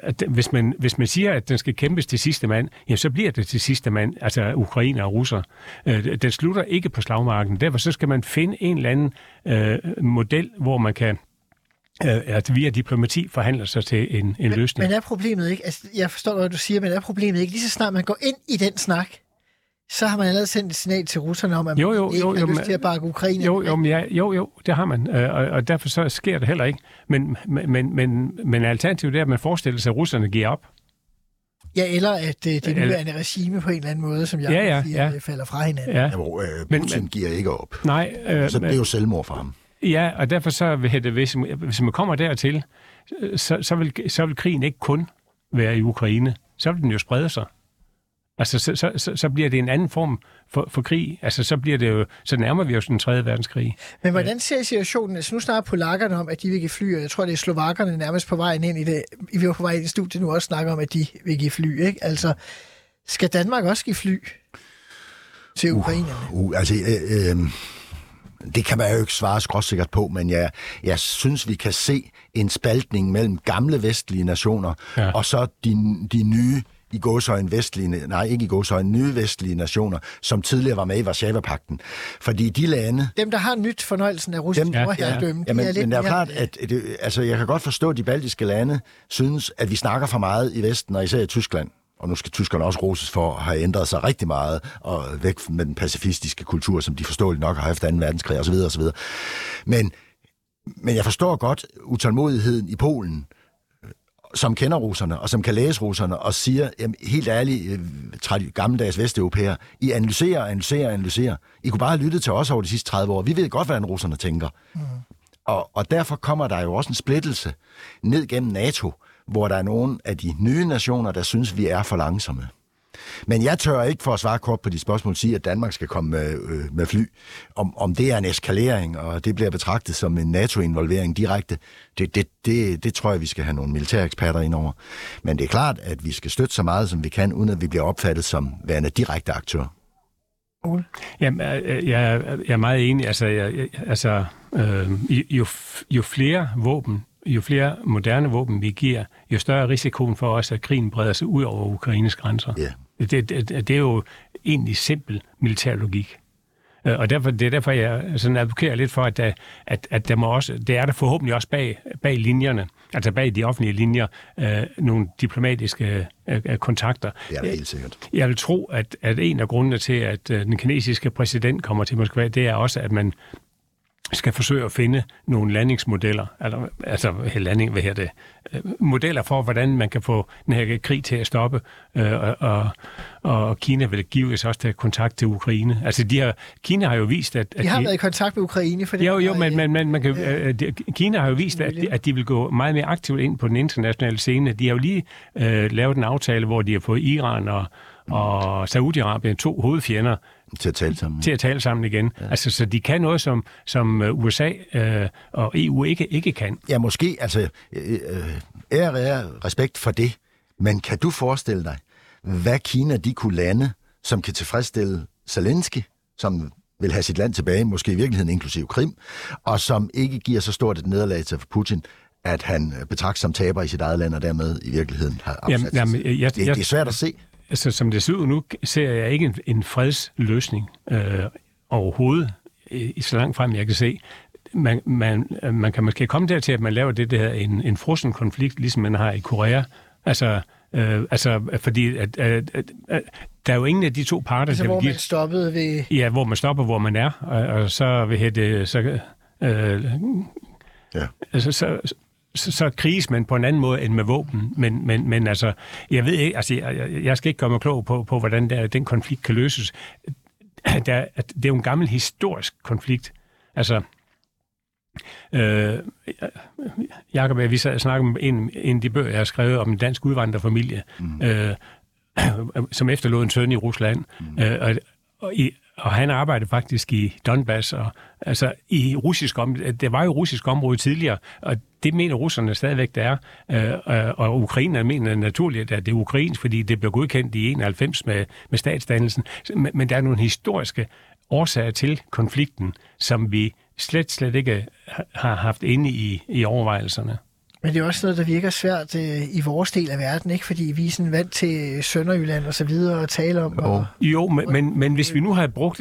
at hvis man, hvis man siger, at den skal kæmpes til sidste mand, jamen så bliver det til sidste mand, altså ukrainer og russer. Øh, den slutter ikke på slagmarken. Derfor så skal man finde en eller anden øh, model, hvor man kan øh, at via diplomati forhandle sig til en, en løsning. Men er problemet ikke, altså jeg forstår godt, hvad du siger, men er problemet ikke, lige så snart man går ind i den snak, så har man allerede sendt et signal til russerne om, at Jo, man jo, ikke jo, har jo, lyst men- til at bakke Ukraine. Jo, jo, men ja, jo, jo, det har man, øh, og, og derfor så sker det heller ikke. Men, men, men, men alternativet er, at man forestiller sig, at russerne giver op. Ja, eller at øh, det Eller- nuværende regime på en eller anden måde, som jeg Ja, ja, siger, ja. øh, falder fra hinanden. Ja, Jamen, øh, Men- Putin men- giver ikke op. nej, øh, Så det er jo selvmord for ham. Ja, og derfor så vil det, hvis, hvis man kommer dertil, så, så, vil, så vil krigen ikke kun være i Ukraine. Så vil den jo sprede sig. Altså, så, så, så, så bliver det en anden form for, for krig. Altså, så bliver det jo, så nærmer vi os den tredje verdenskrig. Men hvordan ser situationen? Altså nu snakker polakkerne om, at de vil give fly, og jeg tror, det er slovakkerne nærmest på vej ind i det. Vi var på vej ind i studiet nu også snakker om, at de vil give fly, ikke? Altså, skal Danmark også give fly til ukrainerne? Uh, altså, øh, øh, det kan man jo ikke svare skråsikkert på, men jeg, jeg synes, vi kan se en spaltning mellem gamle vestlige nationer ja. og så de, de nye i gåsøjne vestlige, nej ikke i gåsøjne, nye vestlige nationer, som tidligere var med i Varsava-pakten. Fordi de lande, Dem, der har nyt fornøjelsen af russisk Dem- Ja, overherredømme, Ja, de men, er men det er klart, at det, altså, jeg kan godt forstå, at de baltiske lande synes, at vi snakker for meget i Vesten, og især i Tyskland. Og nu skal tyskerne også roses for at have ændret sig rigtig meget, og væk med den pacifistiske kultur, som de forståeligt nok har haft 2. verdenskrig osv. osv. Men, men jeg forstår godt utålmodigheden i Polen, som kender russerne, og som kan læse russerne, og siger, jamen, helt ærligt, øh, gammeldags vesteuropæer, I analyserer, analyserer, analyserer. I kunne bare have lyttet til os over de sidste 30 år. Vi ved godt, hvordan russerne tænker. Mm. Og, og derfor kommer der jo også en splittelse ned gennem NATO, hvor der er nogle af de nye nationer, der synes, vi er for langsomme. Men jeg tør ikke for at svare kort på de spørgsmål sige, at Danmark skal komme med, øh, med fly. Om, om det er en eskalering, og det bliver betragtet som en NATO-involvering direkte, det, det, det, det tror jeg, vi skal have nogle militære eksperter ind over. Men det er klart, at vi skal støtte så meget, som vi kan, uden at vi bliver opfattet som værende direkte aktør. Ole? Jamen, jeg, jeg, jeg er meget enig. Altså, jeg, jeg, altså øh, jo, jo flere våben, jo flere moderne våben vi giver, jo større er risikoen for os, at krigen breder sig ud over Ukraines grænser. Ja. Det, det, det er jo egentlig simpel militær logik. Øh, Og derfor, det er derfor, jeg sådan advokerer lidt for, at, der, at, at der må også, det er der forhåbentlig også bag, bag linjerne, altså bag de offentlige linjer, øh, nogle diplomatiske øh, øh, kontakter. Det er helt sikkert. Jeg vil tro, at, at en af grundene til, at øh, den kinesiske præsident kommer til Moskva, det er også, at man skal forsøge at finde nogle landingsmodeller, altså, altså landing, hvad her det, øh, modeller for, hvordan man kan få den her krig til at stoppe, øh, og, og, og Kina vil gives også til kontakt til Ukraine. Altså, de har, Kina har jo vist, at... at De har været i kontakt med Ukraine, for det jo, jo, men, men, men man kan, øh, de- Kina har jo vist, at, de- at de vil gå meget mere aktivt ind på den internationale scene. De har jo lige øh, lavet en aftale, hvor de har fået Iran og, og Saudi-Arabien, to hovedfjender, Til at tale sammen. til at tale sammen igen. Ja. Altså, så de kan noget, som, som øh, USA øh, og EU ikke, ikke kan. Ja, måske, altså, øh, ære, ære, respekt for det, men kan du forestille dig, hvad Kina de kunne lande, som kan tilfredsstille Zelensky, som vil have sit land tilbage, måske i virkeligheden inklusiv Krim, og som ikke giver så stort et nederlag til Putin, at han øh, betragtes som taber i sit eget land, og dermed i virkeligheden har afsat Jamen, jamen, sig. jeg- det, jeg- det er svært at se. Altså, som det ser ud nu, ser jeg ikke en, en fredsløsning øh, overhovedet, i, så langt frem jeg kan se. Man, man, man kan måske komme dertil, at man laver det der en, en frossen konflikt, ligesom man har i Korea. Altså, øh, altså fordi at, at, at, at, der er jo ingen af de to parter, altså, der hvor vil give... man stoppede ved... Ja, hvor man stopper, hvor man er, og, og så vil det, så, øh, Ja. altså, så, så, kriges man på en anden måde end med våben. Men, men, men altså, jeg ved ikke, altså, jeg, jeg- skal ikke mig klog på, på hvordan der, den konflikt kan løses. Der, det er jo en gammel historisk konflikt. Altså, øh, Jacob, vi sad og snakkede om en, en af de bøger, jeg har skrevet om en dansk udvandrerfamilie, mm. øh, som efterlod en søn i Rusland. Mm. Øh, og, og, i, og han arbejdede faktisk i Donbass, og altså i russisk område. Det var jo russisk område tidligere, og det mener russerne stadigvæk, det er. Øh, øh, og ukrainerne mener naturligt, at det er ukrainsk, fordi det blev godkendt i 91 med, med statsdannelsen. Men, men der er nogle historiske årsager til konflikten, som vi slet, slet ikke har haft inde i, i overvejelserne. Men det er også noget, der virker svært øh, i vores del af verden, ikke? Fordi vi er sådan vant til Sønderjylland og så videre at tale om. Og, Jo, men, men, men hvis vi nu havde brugt...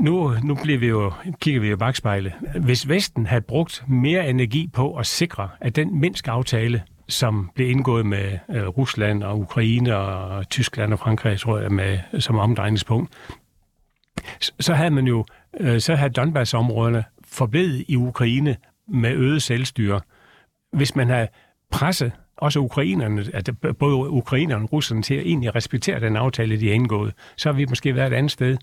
Nu, nu bliver vi jo, kigger vi jo i bagspejlet. Hvis Vesten havde brugt mere energi på at sikre, at den Minsk-aftale, som blev indgået med øh, Rusland og Ukraine og Tyskland og Frankrig, tror jeg, med, som omdrejningspunkt, så havde man jo, øh, så havde Donbass-områderne forblevet i Ukraine med øget selvstyre. Hvis man havde presset også ukrainerne, at både ukrainerne og russerne til at egentlig respektere den aftale, de har indgået, så har vi måske været et andet sted.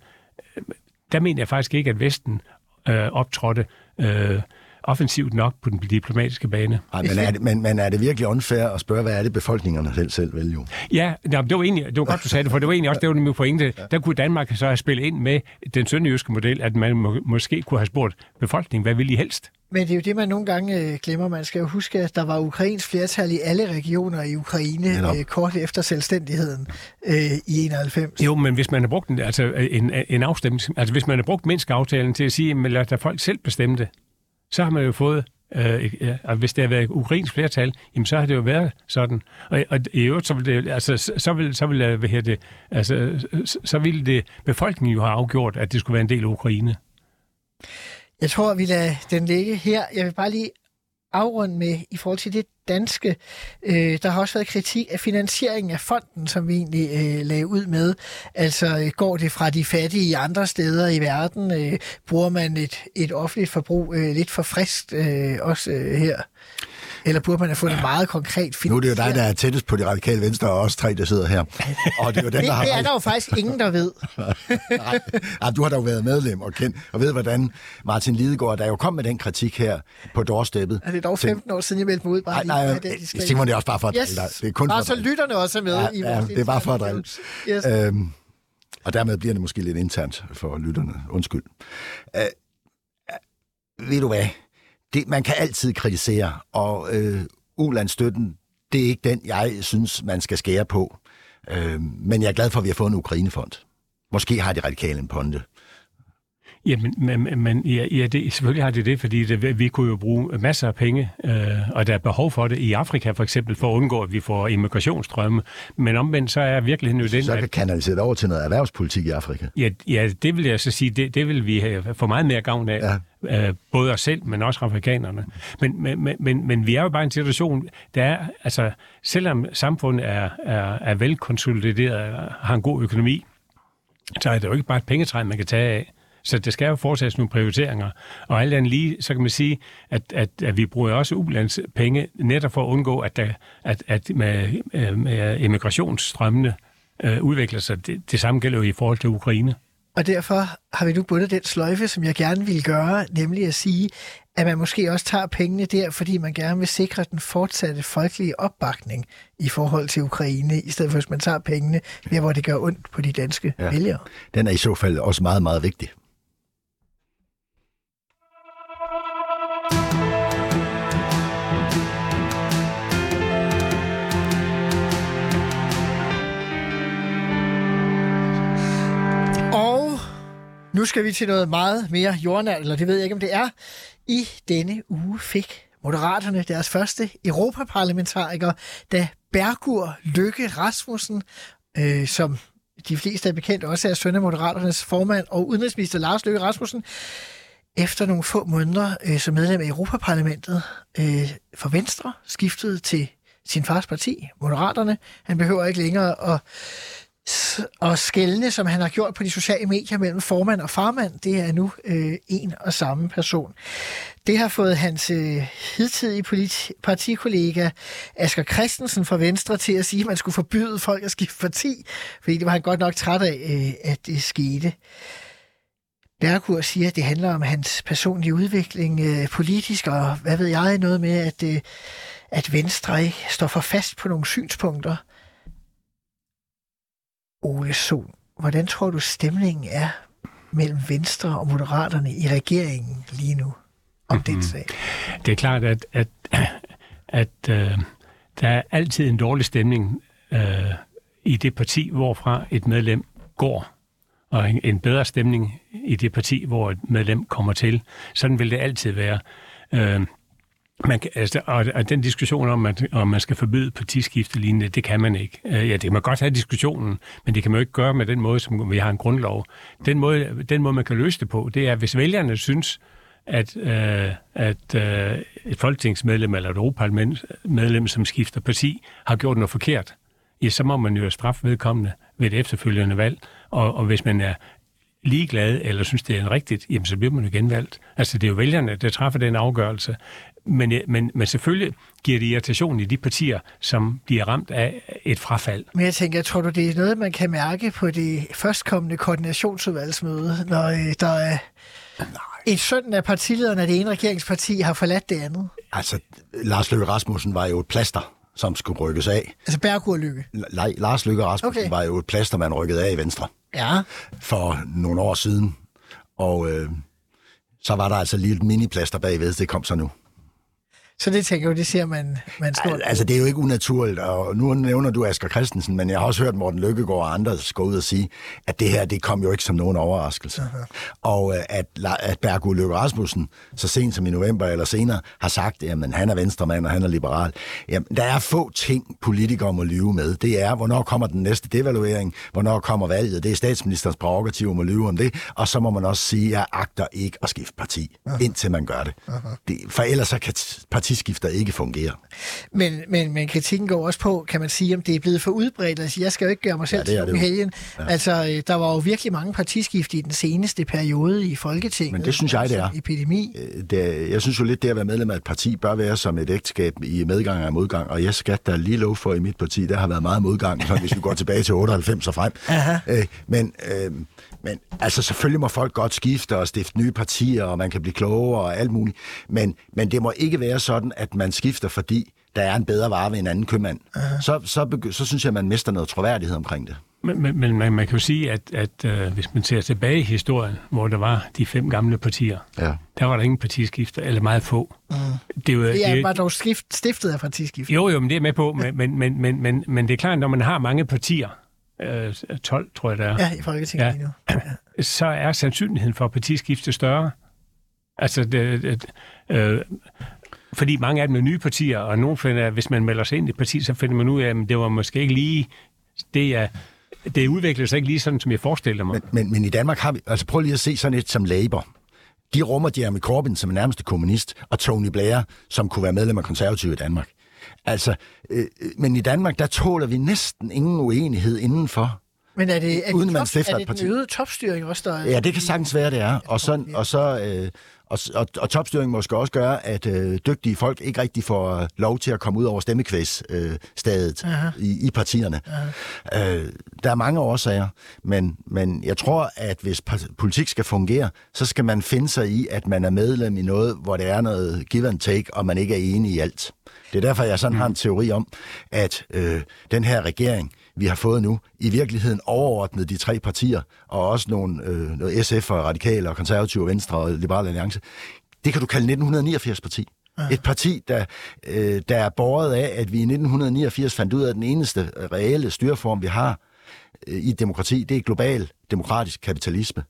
Øh, der mener jeg faktisk ikke, at Vesten øh, optrådte øh, offensivt nok på den diplomatiske bane. Ej, men, er det, men, men er det virkelig unfair at spørge, hvad er det befolkningerne selv, selv vil jo? Ja, nå, det var egentlig, det var godt, du sagde det, for det var egentlig også det var min pointe. Der kunne Danmark så have spillet ind med den sønderjyske model, at man må, måske kunne have spurgt befolkningen, hvad vil I helst? Men det er jo det, man nogle gange øh, glemmer. Man skal jo huske, at der var ukrainsk flertal i alle regioner i Ukraine Netop. øh, kort efter selvstændigheden øh, i 91. Jo, men hvis man har brugt en, altså en, en afstemning, altså hvis man har brugt Minsk-aftalen til at sige, at lad folk selv bestemme det, så har man jo fået, øh, ja, og hvis det har været ukrainsk flertal, jamen så har det jo været sådan. Og, og i øvrigt, så vil det, altså, så- vil, så vil, øh, hvad her det, altså, så, så ville det befolkningen jo have afgjort, at det skulle være en del af Ukraine. Jeg tror, vi lader den ligge her. Jeg vil bare lige afrunde med, i forhold til det danske. Øh, der har også været kritik af finansieringen af fonden, som vi egentlig øh, lagde ud med. Altså øh, går det fra de fattige andre steder i verden? Øh, bruger man et, et offentligt forbrug øh, lidt for frist øh, også øh, her? Eller burde man have fundet meget konkret Nu er det jo dig, der er tættest på de radikale venstre, og os tre, der sidder her. Og det er jo dem, det, der har det er der jo faktisk ingen, der ved. Nej, nej, du har da jo været medlem og kendt, og ved, hvordan Martin Lidegaard, der jo kom med den kritik her på doorsteppet. Er det dog 15 år siden, jeg meldte mig ud? Bare Nej, nej, lige, nej Simon, det er også bare for at yes. drille dig. Det er kun bare for så lytterne også er med Ja, i ja, det er bare for at drille. Yes. Øhm, og dermed bliver det måske lidt internt for lytterne. Undskyld. Øh, øh, ved du hvad? Det, man kan altid kritisere, og øh, ulandsstøtten, det er ikke den, jeg synes, man skal skære på. Øh, men jeg er glad for, at vi har fået en Ukrainefond. Måske har de radikale en ponte. Jamen, men, men ja, ja det, selvfølgelig har det det, fordi det, vi kunne jo bruge masser af penge, øh, og der er behov for det i Afrika for eksempel, for at undgå, at vi får immigrationsstrømme. Men omvendt så er virkeligheden jo den, Så kan at kanalisere det over til noget erhvervspolitik i Afrika. ja, ja, det vil jeg så sige, det, det vil vi have, få meget mere gavn af. Ja. Øh, både os selv, men også afrikanerne. Men, men, men, men, men vi er jo bare i en situation, der er, altså, selvom samfundet er, er, er velkonsolideret og har en god økonomi, så er det jo ikke bare et pengetræ, man kan tage af. Så det skal jo foretages nogle prioriteringer. Og alt andet lige, så kan man sige, at, at, at vi bruger også ulandspenge netop for at undgå, at, der, at, at med, øh, med immigrationsstrømmene øh, udvikler sig. Det, det samme gælder jo i forhold til Ukraine. Og derfor har vi nu bundet den sløjfe, som jeg gerne ville gøre, nemlig at sige, at man måske også tager pengene der, fordi man gerne vil sikre den fortsatte folkelige opbakning i forhold til Ukraine, i stedet for at man tager pengene der, hvor det gør ondt på de danske ja. vælgere. Den er i så fald også meget, meget vigtig. Nu skal vi til noget meget mere jordnært, eller det ved jeg ikke, om det er. I denne uge fik Moderaterne deres første europaparlamentariker, da Bergur Lykke Rasmussen, øh, som de fleste er bekendt også er søn af Moderaternes formand og udenrigsminister Lars Løkke Rasmussen, efter nogle få måneder øh, som medlem af Europaparlamentet øh, for Venstre, skiftede til sin fars parti, Moderaterne. Han behøver ikke længere at og skældne, som han har gjort på de sociale medier mellem formand og farmand, det er nu øh, en og samme person. Det har fået hans øh, hidtidige politi- partikollega Asger Christensen fra Venstre til at sige, at man skulle forbyde folk at skifte parti, fordi det var han godt nok træt af, øh, at det skete. Bergur siger, at det handler om hans personlige udvikling øh, politisk, og hvad ved jeg, noget med, at, øh, at Venstre ikke står for fast på nogle synspunkter. Ole Sohn, hvordan tror du stemningen er mellem Venstre og Moderaterne i regeringen lige nu om mm-hmm. den sag? Det er klart, at, at, at øh, der er altid en dårlig stemning øh, i det parti, hvorfra et medlem går, og en, en bedre stemning i det parti, hvor et medlem kommer til. Sådan vil det altid være. Øh, man kan, altså, og, og den diskussion om, at, om man skal forbyde partiskifte lignende, det kan man ikke. Øh, ja, det kan man godt have diskussionen, men det kan man jo ikke gøre med den måde, som vi har en grundlov. Den måde, den måde man kan løse det på, det er, hvis vælgerne synes, at, øh, at øh, et folketingsmedlem eller et europaparlamentsmedlem, som skifter parti, har gjort noget forkert, ja, så må man jo straffe vedkommende ved et efterfølgende valg. Og, og hvis man er ligeglad eller synes, det er rigtigt, jamen så bliver man jo genvalgt. Altså det er jo vælgerne, der træffer den afgørelse. Men, men, men selvfølgelig giver det irritation i de partier, som bliver ramt af et frafald. Men jeg tænker, jeg tror du, det er noget, man kan mærke på det førstkommende koordinationsudvalgsmøde, når øh, der er et sønden af partilederne af det ene regeringsparti har forladt det andet? Altså, Lars Løkke Rasmussen var jo et plaster, som skulle rykkes af. Altså Bergur Lykke? Nej, Lars Løkke Rasmussen okay. var jo et plaster, man rykkede af i Venstre. Ja. For nogle år siden. Og øh, så var der altså lige et mini-plaster bagved, det kom så nu. Så det tænker jeg det siger man, man stort Altså, det er jo ikke unaturligt, og nu nævner du Asger Christensen, men jeg har også hørt Morten Lykkegaard og andre gå ud og sige, at det her, det kom jo ikke som nogen overraskelse. Uh-huh. Og øh, at, at Bergur Løkke Rasmussen, så sent som i november eller senere, har sagt, at han er venstremand, og han er liberal. Jamen, der er få ting, politikere må lyve med. Det er, hvornår kommer den næste devaluering, hvornår kommer valget, det er statsministerens prerogativ at må lyve om det, og så må man også sige, at jeg agter ikke at skifte parti, uh-huh. indtil man gør det. Uh-huh. det for ellers så kan partiet partiskifter ikke fungerer. Men, men, men kritikken går også på, kan man sige, om det er blevet for udbredt. Altså, jeg skal jo ikke gøre mig selv Ja, til helgen. Ja. Altså, øh, der var jo virkelig mange partiskift i den seneste periode i Folketinget. Men det synes jeg, det er. Altså, Epidemi. Øh, Det, jeg synes jo lidt, det at være medlem af et parti bør være som et ægteskab i medgang og modgang, og jeg skal da lige lov for i mit parti, der har været meget modgang, så hvis vi går tilbage til 98 og frem. Øh, men, øh, men altså selvfølgelig må folk godt skifte og stifte nye partier, og man kan blive klogere og alt muligt, men, men det må ikke være sådan, at man skifter, fordi der er en bedre vare ved en anden købmand. Så, så, begy- så synes jeg, at man mister noget troværdighed omkring det. Men, men, men man, man kan jo sige, at, at øh, hvis man ser tilbage i historien, hvor der var de fem gamle partier, Ja. der var der ingen partiskifter, eller meget få. Mm. Det, er jo, Det det, er, er- var dog skift, stiftet af partiskift. jo, jo, men det er med på, men, men, men, men, men, men det er klart, når man har mange partier, øh, 12 tror jeg, der er, Ja, i Folketinget Ja. lige nu. så er sandsynligheden for partiskifte større. Altså, det, det, øh, fordi mange af dem er nye partier, og nogle finder, at hvis man melder sig ind i et parti, så finder man ud af, at det var måske ikke lige det, jeg det udvikler sig ikke lige sådan, som jeg forestiller mig. Men, men, men i Danmark har vi... Altså prøv lige at se sådan et som Labour. De rummer Jeremy Corbyn som nærmeste kommunist, og Tony Blair, som kunne være medlem af konservative i Danmark. Altså, øh, øh men i Danmark, der tåler vi næsten ingen uenighed indenfor. Men er det, er Uden det, man top, stifter er et det parti. den øgede topstyring også, der Ja, det kan sagtens være, det er. Og så, og så øh, og, og, og topstyring måske også gøre, at øh, dygtige folk ikke rigtig får øh, lov til at komme ud over stemmekvæsstadiet øh, i, i partierne. Øh, der er mange årsager, men, men jeg tror, at hvis politik skal fungere, så skal man finde sig i, at man er medlem i noget, hvor det er noget give and take, og man ikke er enig i alt. Det er derfor, jeg sådan har en teori om, at øh, den her regering, vi har fået nu, i virkeligheden overordnet de tre partier, og også nogle, øh, noget SF og Radikale og Konservative og Venstre og Liberale Alliance, det kan du kalde 1989-parti. Et parti, der, øh, der er båret af, at vi i 1989 fandt ud af, at den eneste reelle styreform, vi har øh, i et demokrati, det er global demokratisk kapitalisme.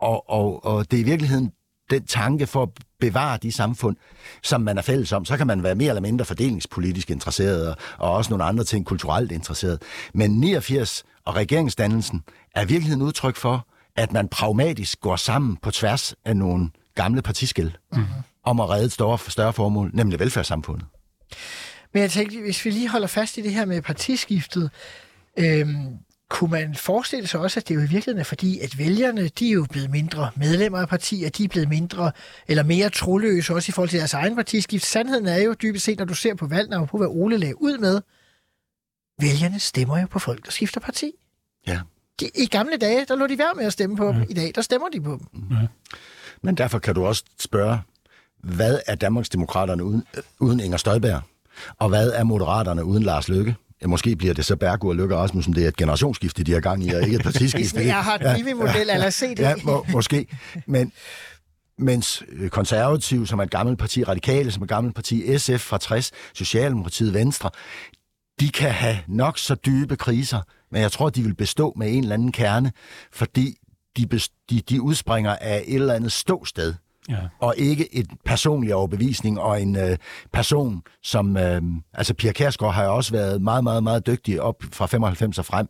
Og, og, og det er i virkeligheden den tanke for at bevare de samfund, som man er fælles om. Så kan man være mere eller mindre fordelingspolitisk interesseret, og, og også nogle andre ting kulturelt interesseret. Men 89 og regeringsdannelsen er virkeligheden udtryk for, at man pragmatisk går sammen på tværs af nogle gamle partiskil mm-hmm. om at redde et større, større formål, nemlig velfærdssamfundet. Men jeg tænkte, hvis vi lige holder fast i det her med partiskiftet, øhm, kunne man forestille sig også, at det jo i virkeligheden er fordi, at vælgerne, de er jo blevet mindre medlemmer af partier, de er blevet mindre eller mere troløse også i forhold til deres egen partiskift. Sandheden er jo dybest set, når du ser på valgene på, hvad Ole lagde ud med, vælgerne stemmer jo på folk, der skifter parti. Ja. De, I gamle dage, der lå de værd med at stemme på dem. I dag, der stemmer de på dem. Men derfor kan du også spørge, hvad er Danmarksdemokraterne uden, øh, uden Inger Støjberg? Og hvad er Moderaterne uden Lars Løkke? Ja, måske bliver det så Bergur og Løkke Rasmussen, det er et generationsskifte, de har gang i, og ikke et partiskifte. Jeg har et Vivi-model, eller se det. Ja, må, måske. Men, mens øh, konservative, som er et gammelt parti, radikale, som er et gammelt parti, SF fra 60, Socialdemokratiet, Venstre, de kan have nok så dybe kriser, men jeg tror, de vil bestå med en eller anden kerne, fordi de, de, de udspringer af et eller andet ståsted, Ja. og ikke et personlig overbevisning og en øh, person, som... Øh, altså, Pia Kærsgaard har jo også været meget, meget, meget dygtig op fra 95 og frem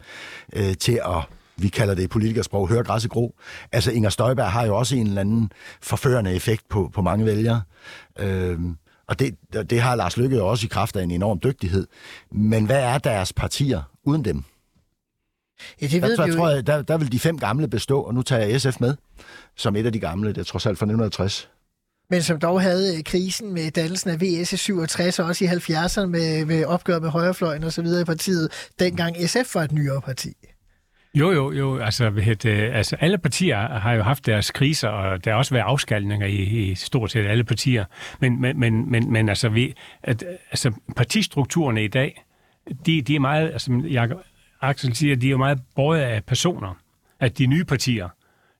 øh, til at vi kalder det i politikersprog, høre græsset gro. Altså, Inger Støjberg har jo også en eller anden forførende effekt på, på mange vælgere. Øh, og det, det har Lars Løkke jo også i kraft af en enorm dygtighed. Men hvad er deres partier uden dem? Ja, det ved Der, vi jo tror jeg, der, der vil de fem gamle bestå, og nu tager jeg SF med, som et af de gamle, det er trods alt fra 1960. men som dog havde øh, krisen med dannelsen af VS i 67, og også i 70'erne med, med opgør med højrefløjen og så videre i partiet, dengang SF var et nyere parti. Jo, jo, jo. Altså, det, altså, alle partier har jo haft deres kriser, og der har også været afskalninger i, i stort set alle partier. Men, men, men, men, men altså, vi, at, altså, partistrukturerne i dag, de, de er meget, altså, Jacob Axel siger, de er jo meget båret af personer. At de nye partier,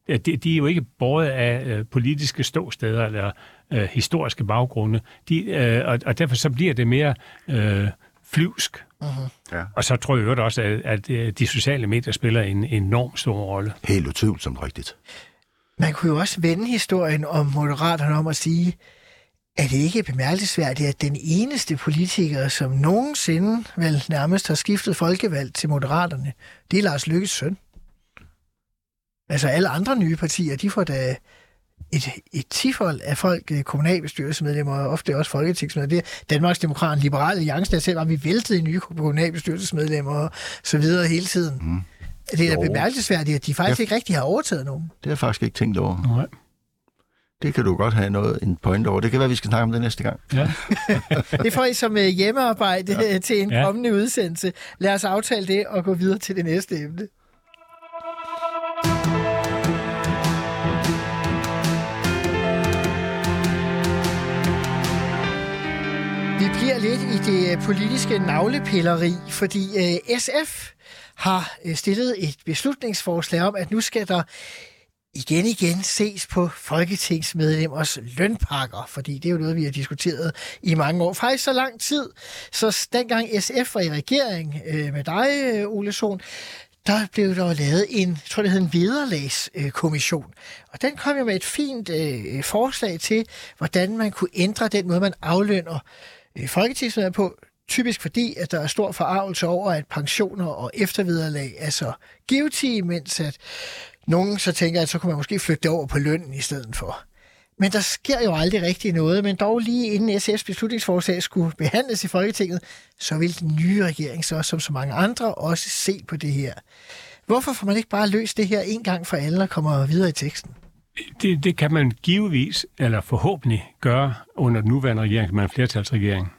at de, de er jo ikke båret af øh, politiske ståsteder eller øh, historiske baggrunde. De, øh, og, og derfor så bliver det mere øh, flyvsk. Ja. Og så tror jeg også, at, at øh, de sociale medier spiller en enorm stor rolle. Helt utvivlsomt rigtigt. Man kunne jo også vende historien om Moderaterne om at sige, er det ikke bemærkelsesværdigt, at den eneste politiker, som nogensinde vel nærmest har skiftet folkevalg til Moderaterne, det er Lars Lykkes søn. Altså alle andre nye partier, de får da et, et tifold af folk, øh, kommunalbestyrelsesmedlemmer og ofte også folketingsmedlemmer. Det er Danmarks Demokraten, Liberale Alliance, der selv var, vi væltede nye kommunalbestyrelsesmedlemmer og så videre hele tiden. Mm. Det er da bemærkelsesværdigt, at de faktisk Ja. ikke rigtig har overtaget nogen. Det har jeg faktisk ikke tænkt over. Nej. Det kan du godt have noget, en point over. Det kan være, vi skal snakke om det næste gang. Ja. Det får I som øh, hjemmearbejde ja. til en Ja. kommende udsendelse. Lad os aftale det og gå videre til det næste emne. Vi bliver lidt i det øh, politiske navlepilleri, fordi øh, SF har øh, stillet et beslutningsforslag om, at nu skal der igen igen ses på folketingsmedlemmers lønpakker, fordi det er jo noget, vi har diskuteret i mange år. Faktisk så lang tid, så dengang SF var i regering øh, med dig, øh, Ole Sohn, der blev der lavet en, jeg tror det hed en vederlagskommission. Og den kom jo med et fint øh, forslag til, hvordan man kunne ændre den måde, man aflønner øh, folketingsmedlemmer på, typisk fordi, at der er stor forarvelse over, at pensioner og eftervederlag er så givetige, mens at nogen så tænker, at så kunne man måske flytte det over på lønnen i stedet for. Men der sker jo aldrig rigtig noget, men dog lige inden SF's beslutningsforslag skulle behandles i Folketinget, så vil den nye regering så, som så mange andre, også se på det her. Hvorfor får man ikke bare løst det her en gang for alle og kommer videre i teksten? Det, det kan man givetvis, eller forhåbentlig, gøre under den nuværende regering, som er en flertalsregering.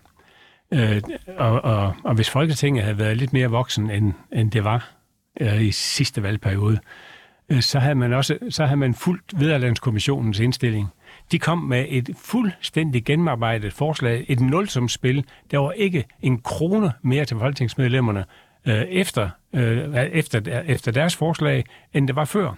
Øh, og, og, og hvis Folketinget havde været lidt mere voksen, end, end det var øh, i sidste valgperiode, øh, Øh, så havde man også så havde man fulgt Vederlandskommissionens indstilling. De kom med et fuldstændig gennemarbejdet forslag, et nulsumsspil. Der var ikke en krone mere til folketingsmedlemmerne øh, efter, øh, efter, efter deres forslag, end det var før.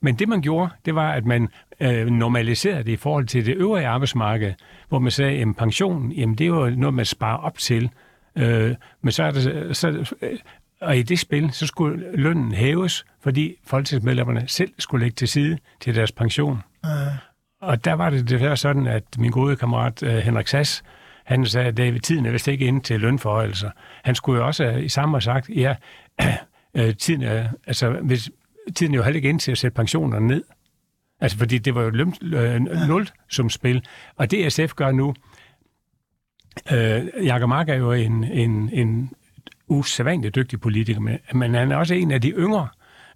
Men det man gjorde, det var, at man øh, normaliserede det i forhold til det øvrige arbejdsmarked, hvor man sagde, at pension, jamen det er jo noget, man sparer op til. Øh, men så er det, så, og i det spil, så skulle lønnen hæves, fordi folketingsmedlemmerne selv skulle lægge til side til deres pension. Uh. Og der var det desværre sådan, at min gode kammerat øh, Henrik Sass, han sagde, at det, tiden er vist ikke inde til lønforhøjelser. Han skulle jo også øh, i samme sagt, ja, øh, tiden er, altså, hvis, tiden er jo heller ikke ind til at sætte pensionerne ned. Altså, fordi det var jo løn, øh, nul som spil. Og det SF gør nu, øh, Jakob Mark er jo en, en, en usædvanligt dygtig politiker, men, men han er også en af de yngre.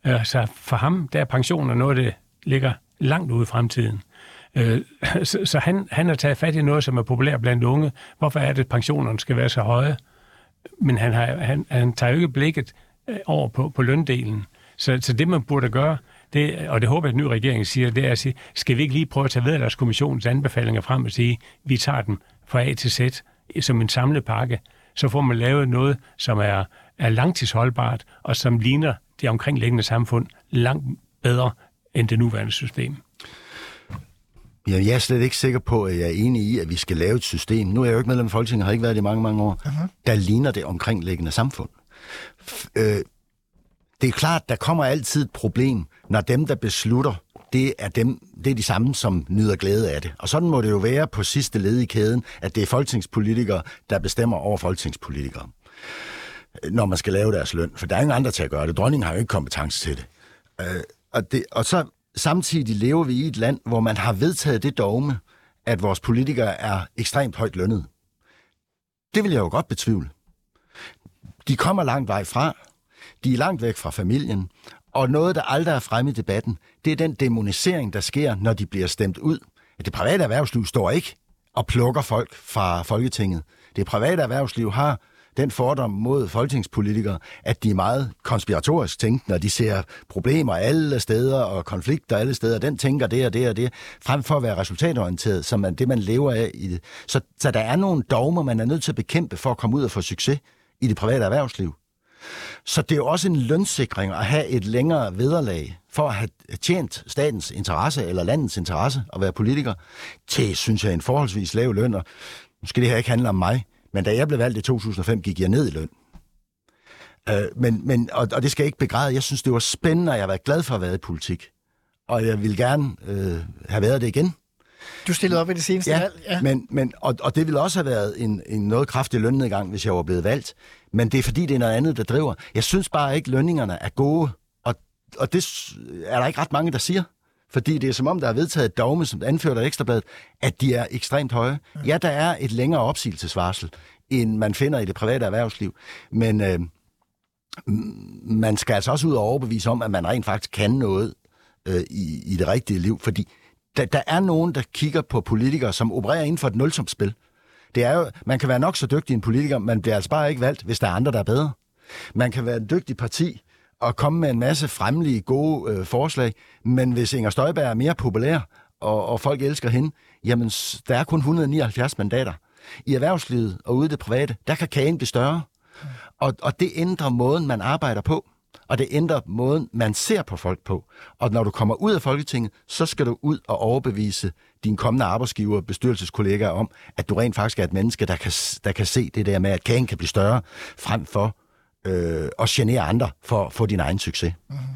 Øh, så for ham, der er pensioner noget, der ligger langt ude i fremtiden. Øh, så så han, han har taget fat i noget, som er populært blandt unge. Hvorfor er det, at pensionerne skal være så høje? Men han, har, han, han tager jo ikke blikket øh, over på, på løndelen. Så, så det, man burde gøre, det, og det håber jeg, at den nye regering siger, det er at sige, skal vi ikke lige prøve at tage vederlagskommissionens anbefalinger frem og sige, vi tager dem fra A til Z som en samlet pakke, så får man lavet noget, som er, er langtidsholdbart, og som ligner det omkringliggende samfund langt bedre end det nuværende system. Ja, jeg er slet ikke sikker på, at jeg er enig i, at vi skal lave et system. Nu er jeg jo ikke medlem af Folketinget, har ikke været det i mange, mange år. Uh-huh. Der ligner det omkringliggende samfund. F- øh, det er klart, der kommer altid et problem, når dem, der beslutter, det er, dem, det er de samme, som nyder glæde af det. Og sådan må det jo være på sidste led i kæden, at det er folketingspolitikere, der bestemmer over folketingspolitikere, når man skal lave deres løn. For der er ingen andre til at gøre det. Dronningen har jo ikke kompetence til det. Øh, og, det og så samtidig lever vi i et land, hvor man har vedtaget det dogme, at vores politikere er ekstremt højt lønnet. Det vil jeg jo godt betvivle. De kommer langt vej fra. De er langt væk fra familien. Og noget, der aldrig er fremme i debatten, det er den demonisering, der sker, når de bliver stemt ud. Det private erhvervsliv står ikke og plukker folk fra Folketinget. Det private erhvervsliv har den fordom mod folketingspolitikere, at de er meget konspiratorisk tænkende, og de ser problemer alle steder og konflikter alle steder. Den tænker det og det og det, frem for at være resultatorienteret, som er det, man lever af. I det. Så, så der er nogle dogmer, man er nødt til at bekæmpe for at komme ud og få succes i det private erhvervsliv. Så det er jo også en lønsikring at have et længere vederlag for at have tjent statens interesse eller landets interesse at være politiker til, synes jeg, en forholdsvis lav løn. Og nu skal det her ikke handle om mig, men da jeg blev valgt i 2005, gik jeg ned i løn. Øh, men, men, og, og det skal jeg ikke begræde. Jeg synes, det var spændende, og jeg har været glad for at være i politik. Og jeg vil gerne øh, have været det igen. Du stillede op i det seneste Ja, valg. ja. Men, men, og, og det ville også have været en, en noget kraftig lønnedgang, hvis jeg var blevet valgt. Men det er fordi, det er noget andet, der driver. Jeg synes bare ikke, lønningerne er gode, og, og det er der ikke ret mange, der siger. fordi det er som om, der er vedtaget et dogme, som anfører af Ekstrabladet, at de er ekstremt høje. Ja, der er et længere opsigelsesvarsel, end man finder i det private erhvervsliv. Men øh, man skal altså også ud og overbevise om, at man rent faktisk kan noget øh, i, i det rigtige liv, fordi der, der er nogen, der kigger på politikere, som opererer inden for et nulsumsspil. Det er jo, man kan være nok så dygtig en politiker, man bliver altså bare ikke valgt, hvis der er andre, der er bedre. Man kan være en dygtig parti og komme med en masse fremlige, gode øh, forslag, men hvis Inger Støjberg er mere populær, og, og folk elsker hende, jamen, der er kun 179 mandater. I erhvervslivet og ude i det private, der kan kagen blive større. Og, og det ændrer måden, man arbejder på. Og det ændrer måden, man ser på folk på. Og når du kommer ud af Folketinget, så skal du ud og overbevise dine kommende arbejdsgiver og bestyrelseskollegaer om, at du rent faktisk er et menneske, der kan, der kan se det der med, at kagen kan blive større, frem for øh, at genere andre for at få din egen succes. Mm-hmm.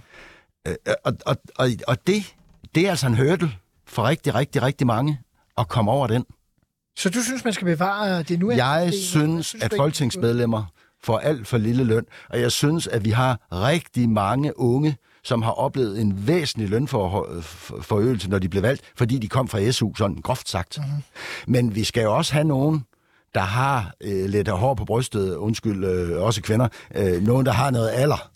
Øh, og, og, og, og det, det er altså en hurdle for rigtig, rigtig, rigtig mange at komme over den. Så du synes, man skal bevare det nu? Jeg synes, synes, at folketingsmedlemmer får alt for lille løn, og jeg synes, at vi har rigtig mange unge, som har oplevet en væsentlig lønforøgelse, når de blev valgt, fordi de kom fra SU, sådan groft sagt. Mm-hmm. Men vi skal jo også have nogen, der har øh, lidt hår på brystet, undskyld, øh, også kvinder, øh, nogen, der har noget alder.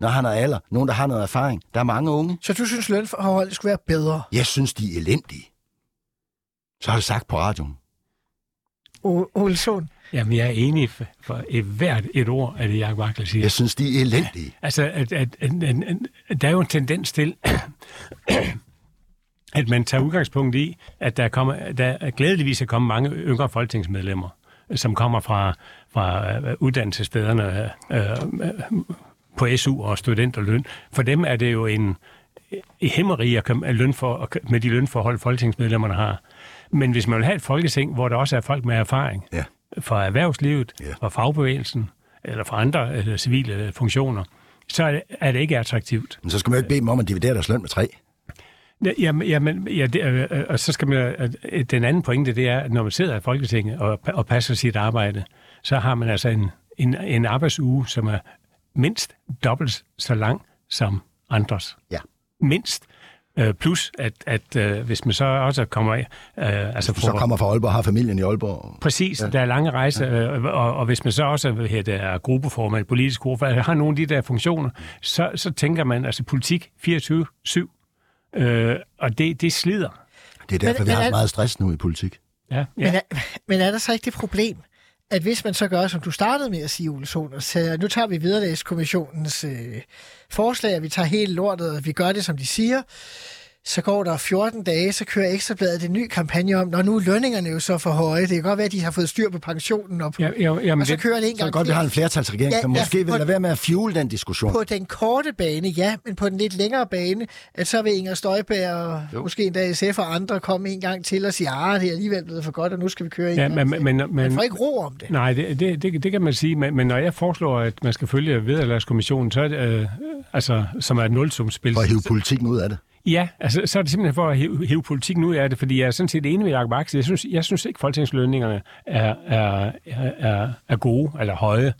Når han har alder, nogen, der har noget erfaring. Der er mange unge. Så du synes, lønforholdet skulle være bedre? Jeg synes, de er elendige. Så har jeg sagt på radioen. Olsson? Jamen, jeg er enig for, for et hvert et ord af det, Jacob Wagler siger. Jeg synes, de er elendige. Altså, at, at, at, at, at der er jo en tendens til, at man tager udgangspunkt i, at der, kommer, der glædeligvis er kommet mange yngre folketingsmedlemmer, som kommer fra, fra øh, uddannelsesstederne øh, på SU og studenterløn. For dem er det jo en hæmmeri løn for, med de lønforhold, folketingsmedlemmerne har. Men hvis man vil have et folketing, hvor der også er folk med erfaring ja. Fra erhvervslivet, ja. fra fagbevægelsen, eller fra andre eller civile funktioner, så er det, er det ikke attraktivt. Men så skal man jo ikke bede dem om at dividere deres løn med tre. Jamen, jamen ja, det, øh, øh, og så skal man, øh, den anden pointe, det er, at når man sidder i Folketinget og, og passer sit arbejde, så har man altså en, en, en arbejdsuge, som er mindst dobbelt så lang som andres. Ja. Mindst. Øh, plus, at, at øh, hvis man så også kommer... Øh, altså for, så kommer fra Aalborg og har familien i Aalborg. Præcis, ja. der er lange rejser, øh, og, og hvis man så også her, der er gruppeformand, politisk gruppeformand, har nogle af de der funktioner, så, så tænker man, altså politik 24-7, Øh, og det, det slider. Det er derfor, men, vi har er, meget stress nu i politik. Ja, ja. Men, er, men er der så ikke det problem, at hvis man så gør, som du startede med at sige, Ole Sohn, og siger, nu tager vi Vederlagskommissionens øh, forslag, og vi tager hele lortet, og vi gør det, som de siger, så går der 14 dage, så kører Ekstrabladet en ny kampagne om, når nu er lønningerne jo så for høje. Det kan godt være, at de har fået styr på pensionen, og, ja, ja, jamen og så kører det en gang Så det godt, vi har en flertalsregering, ja, som ja, måske vil lade være med at fuel den diskussion. På den korte bane, ja, men på den lidt længere bane, at så vil Inger Støjberg og jo. måske endda SF og andre komme en gang til og sige, ah, det er alligevel blevet for godt, og nu skal vi køre en ja, gang men, men, men, man får ikke ro om det. Nej, det, det, det, det kan man sige, men, men når jeg foreslår, at man skal følge vederlagskommissionen, så er det, øh, altså, som er et nulsumspil. For at hive politikken ud af det. Ja, altså, så er det simpelthen for at hæve, hæve politikken ud af det, fordi jeg er sådan set enig med Jacob Axel. Jeg synes, jeg synes ikke, at folketingslønningerne er, er, er, er gode eller høje.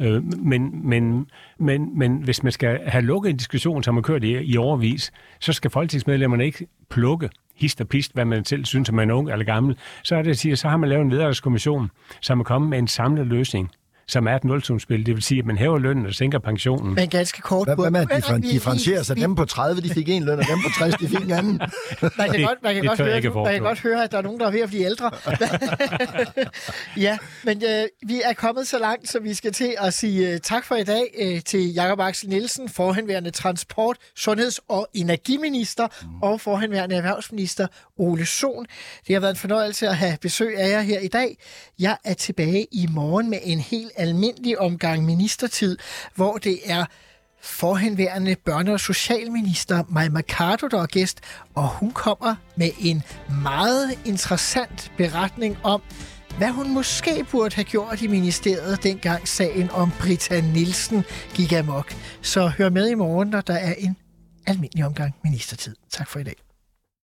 Øh, men, men, men, men hvis man skal have lukket en diskussion, som har kørt i, i overvis, så skal folketingsmedlemmerne ikke plukke hist og pist, hvad man selv synes, at man er ung eller gammel. Så er det at sige, så har man lavet en vederlagskommission, som er kommet med en samlet løsning som er et nulsumsspil. Det vil sige, at man hæver lønnen og sænker pensionen. Men ganske kort... Hvad, hvad med at differen- differentiere sig? Dem på 30, de fik en løn, og dem på 60, de fik en anden. Man kan, godt, man kan, godt, høre, man kan godt høre, at der er nogen, der er ved at blive ældre. ja, men øh, vi er kommet så langt, så vi skal til at sige øh, tak for i dag øh, til Jakob Axel Nielsen, forhenværende transport-, sundheds- og energiminister, mm. og forhenværende erhvervsminister Ole Sohn. Det har været en fornøjelse at have besøg af jer her i dag. Jeg er tilbage i morgen med en helt almindelig omgang ministertid, hvor det er forhenværende børne- og socialminister Maja Mercado, der er gæst, og hun kommer med en meget interessant beretning om, hvad hun måske burde have gjort i ministeriet, dengang sagen om Britta Nielsen gik amok. Så hør med i morgen, når der er en almindelig omgang ministertid. Tak for i dag.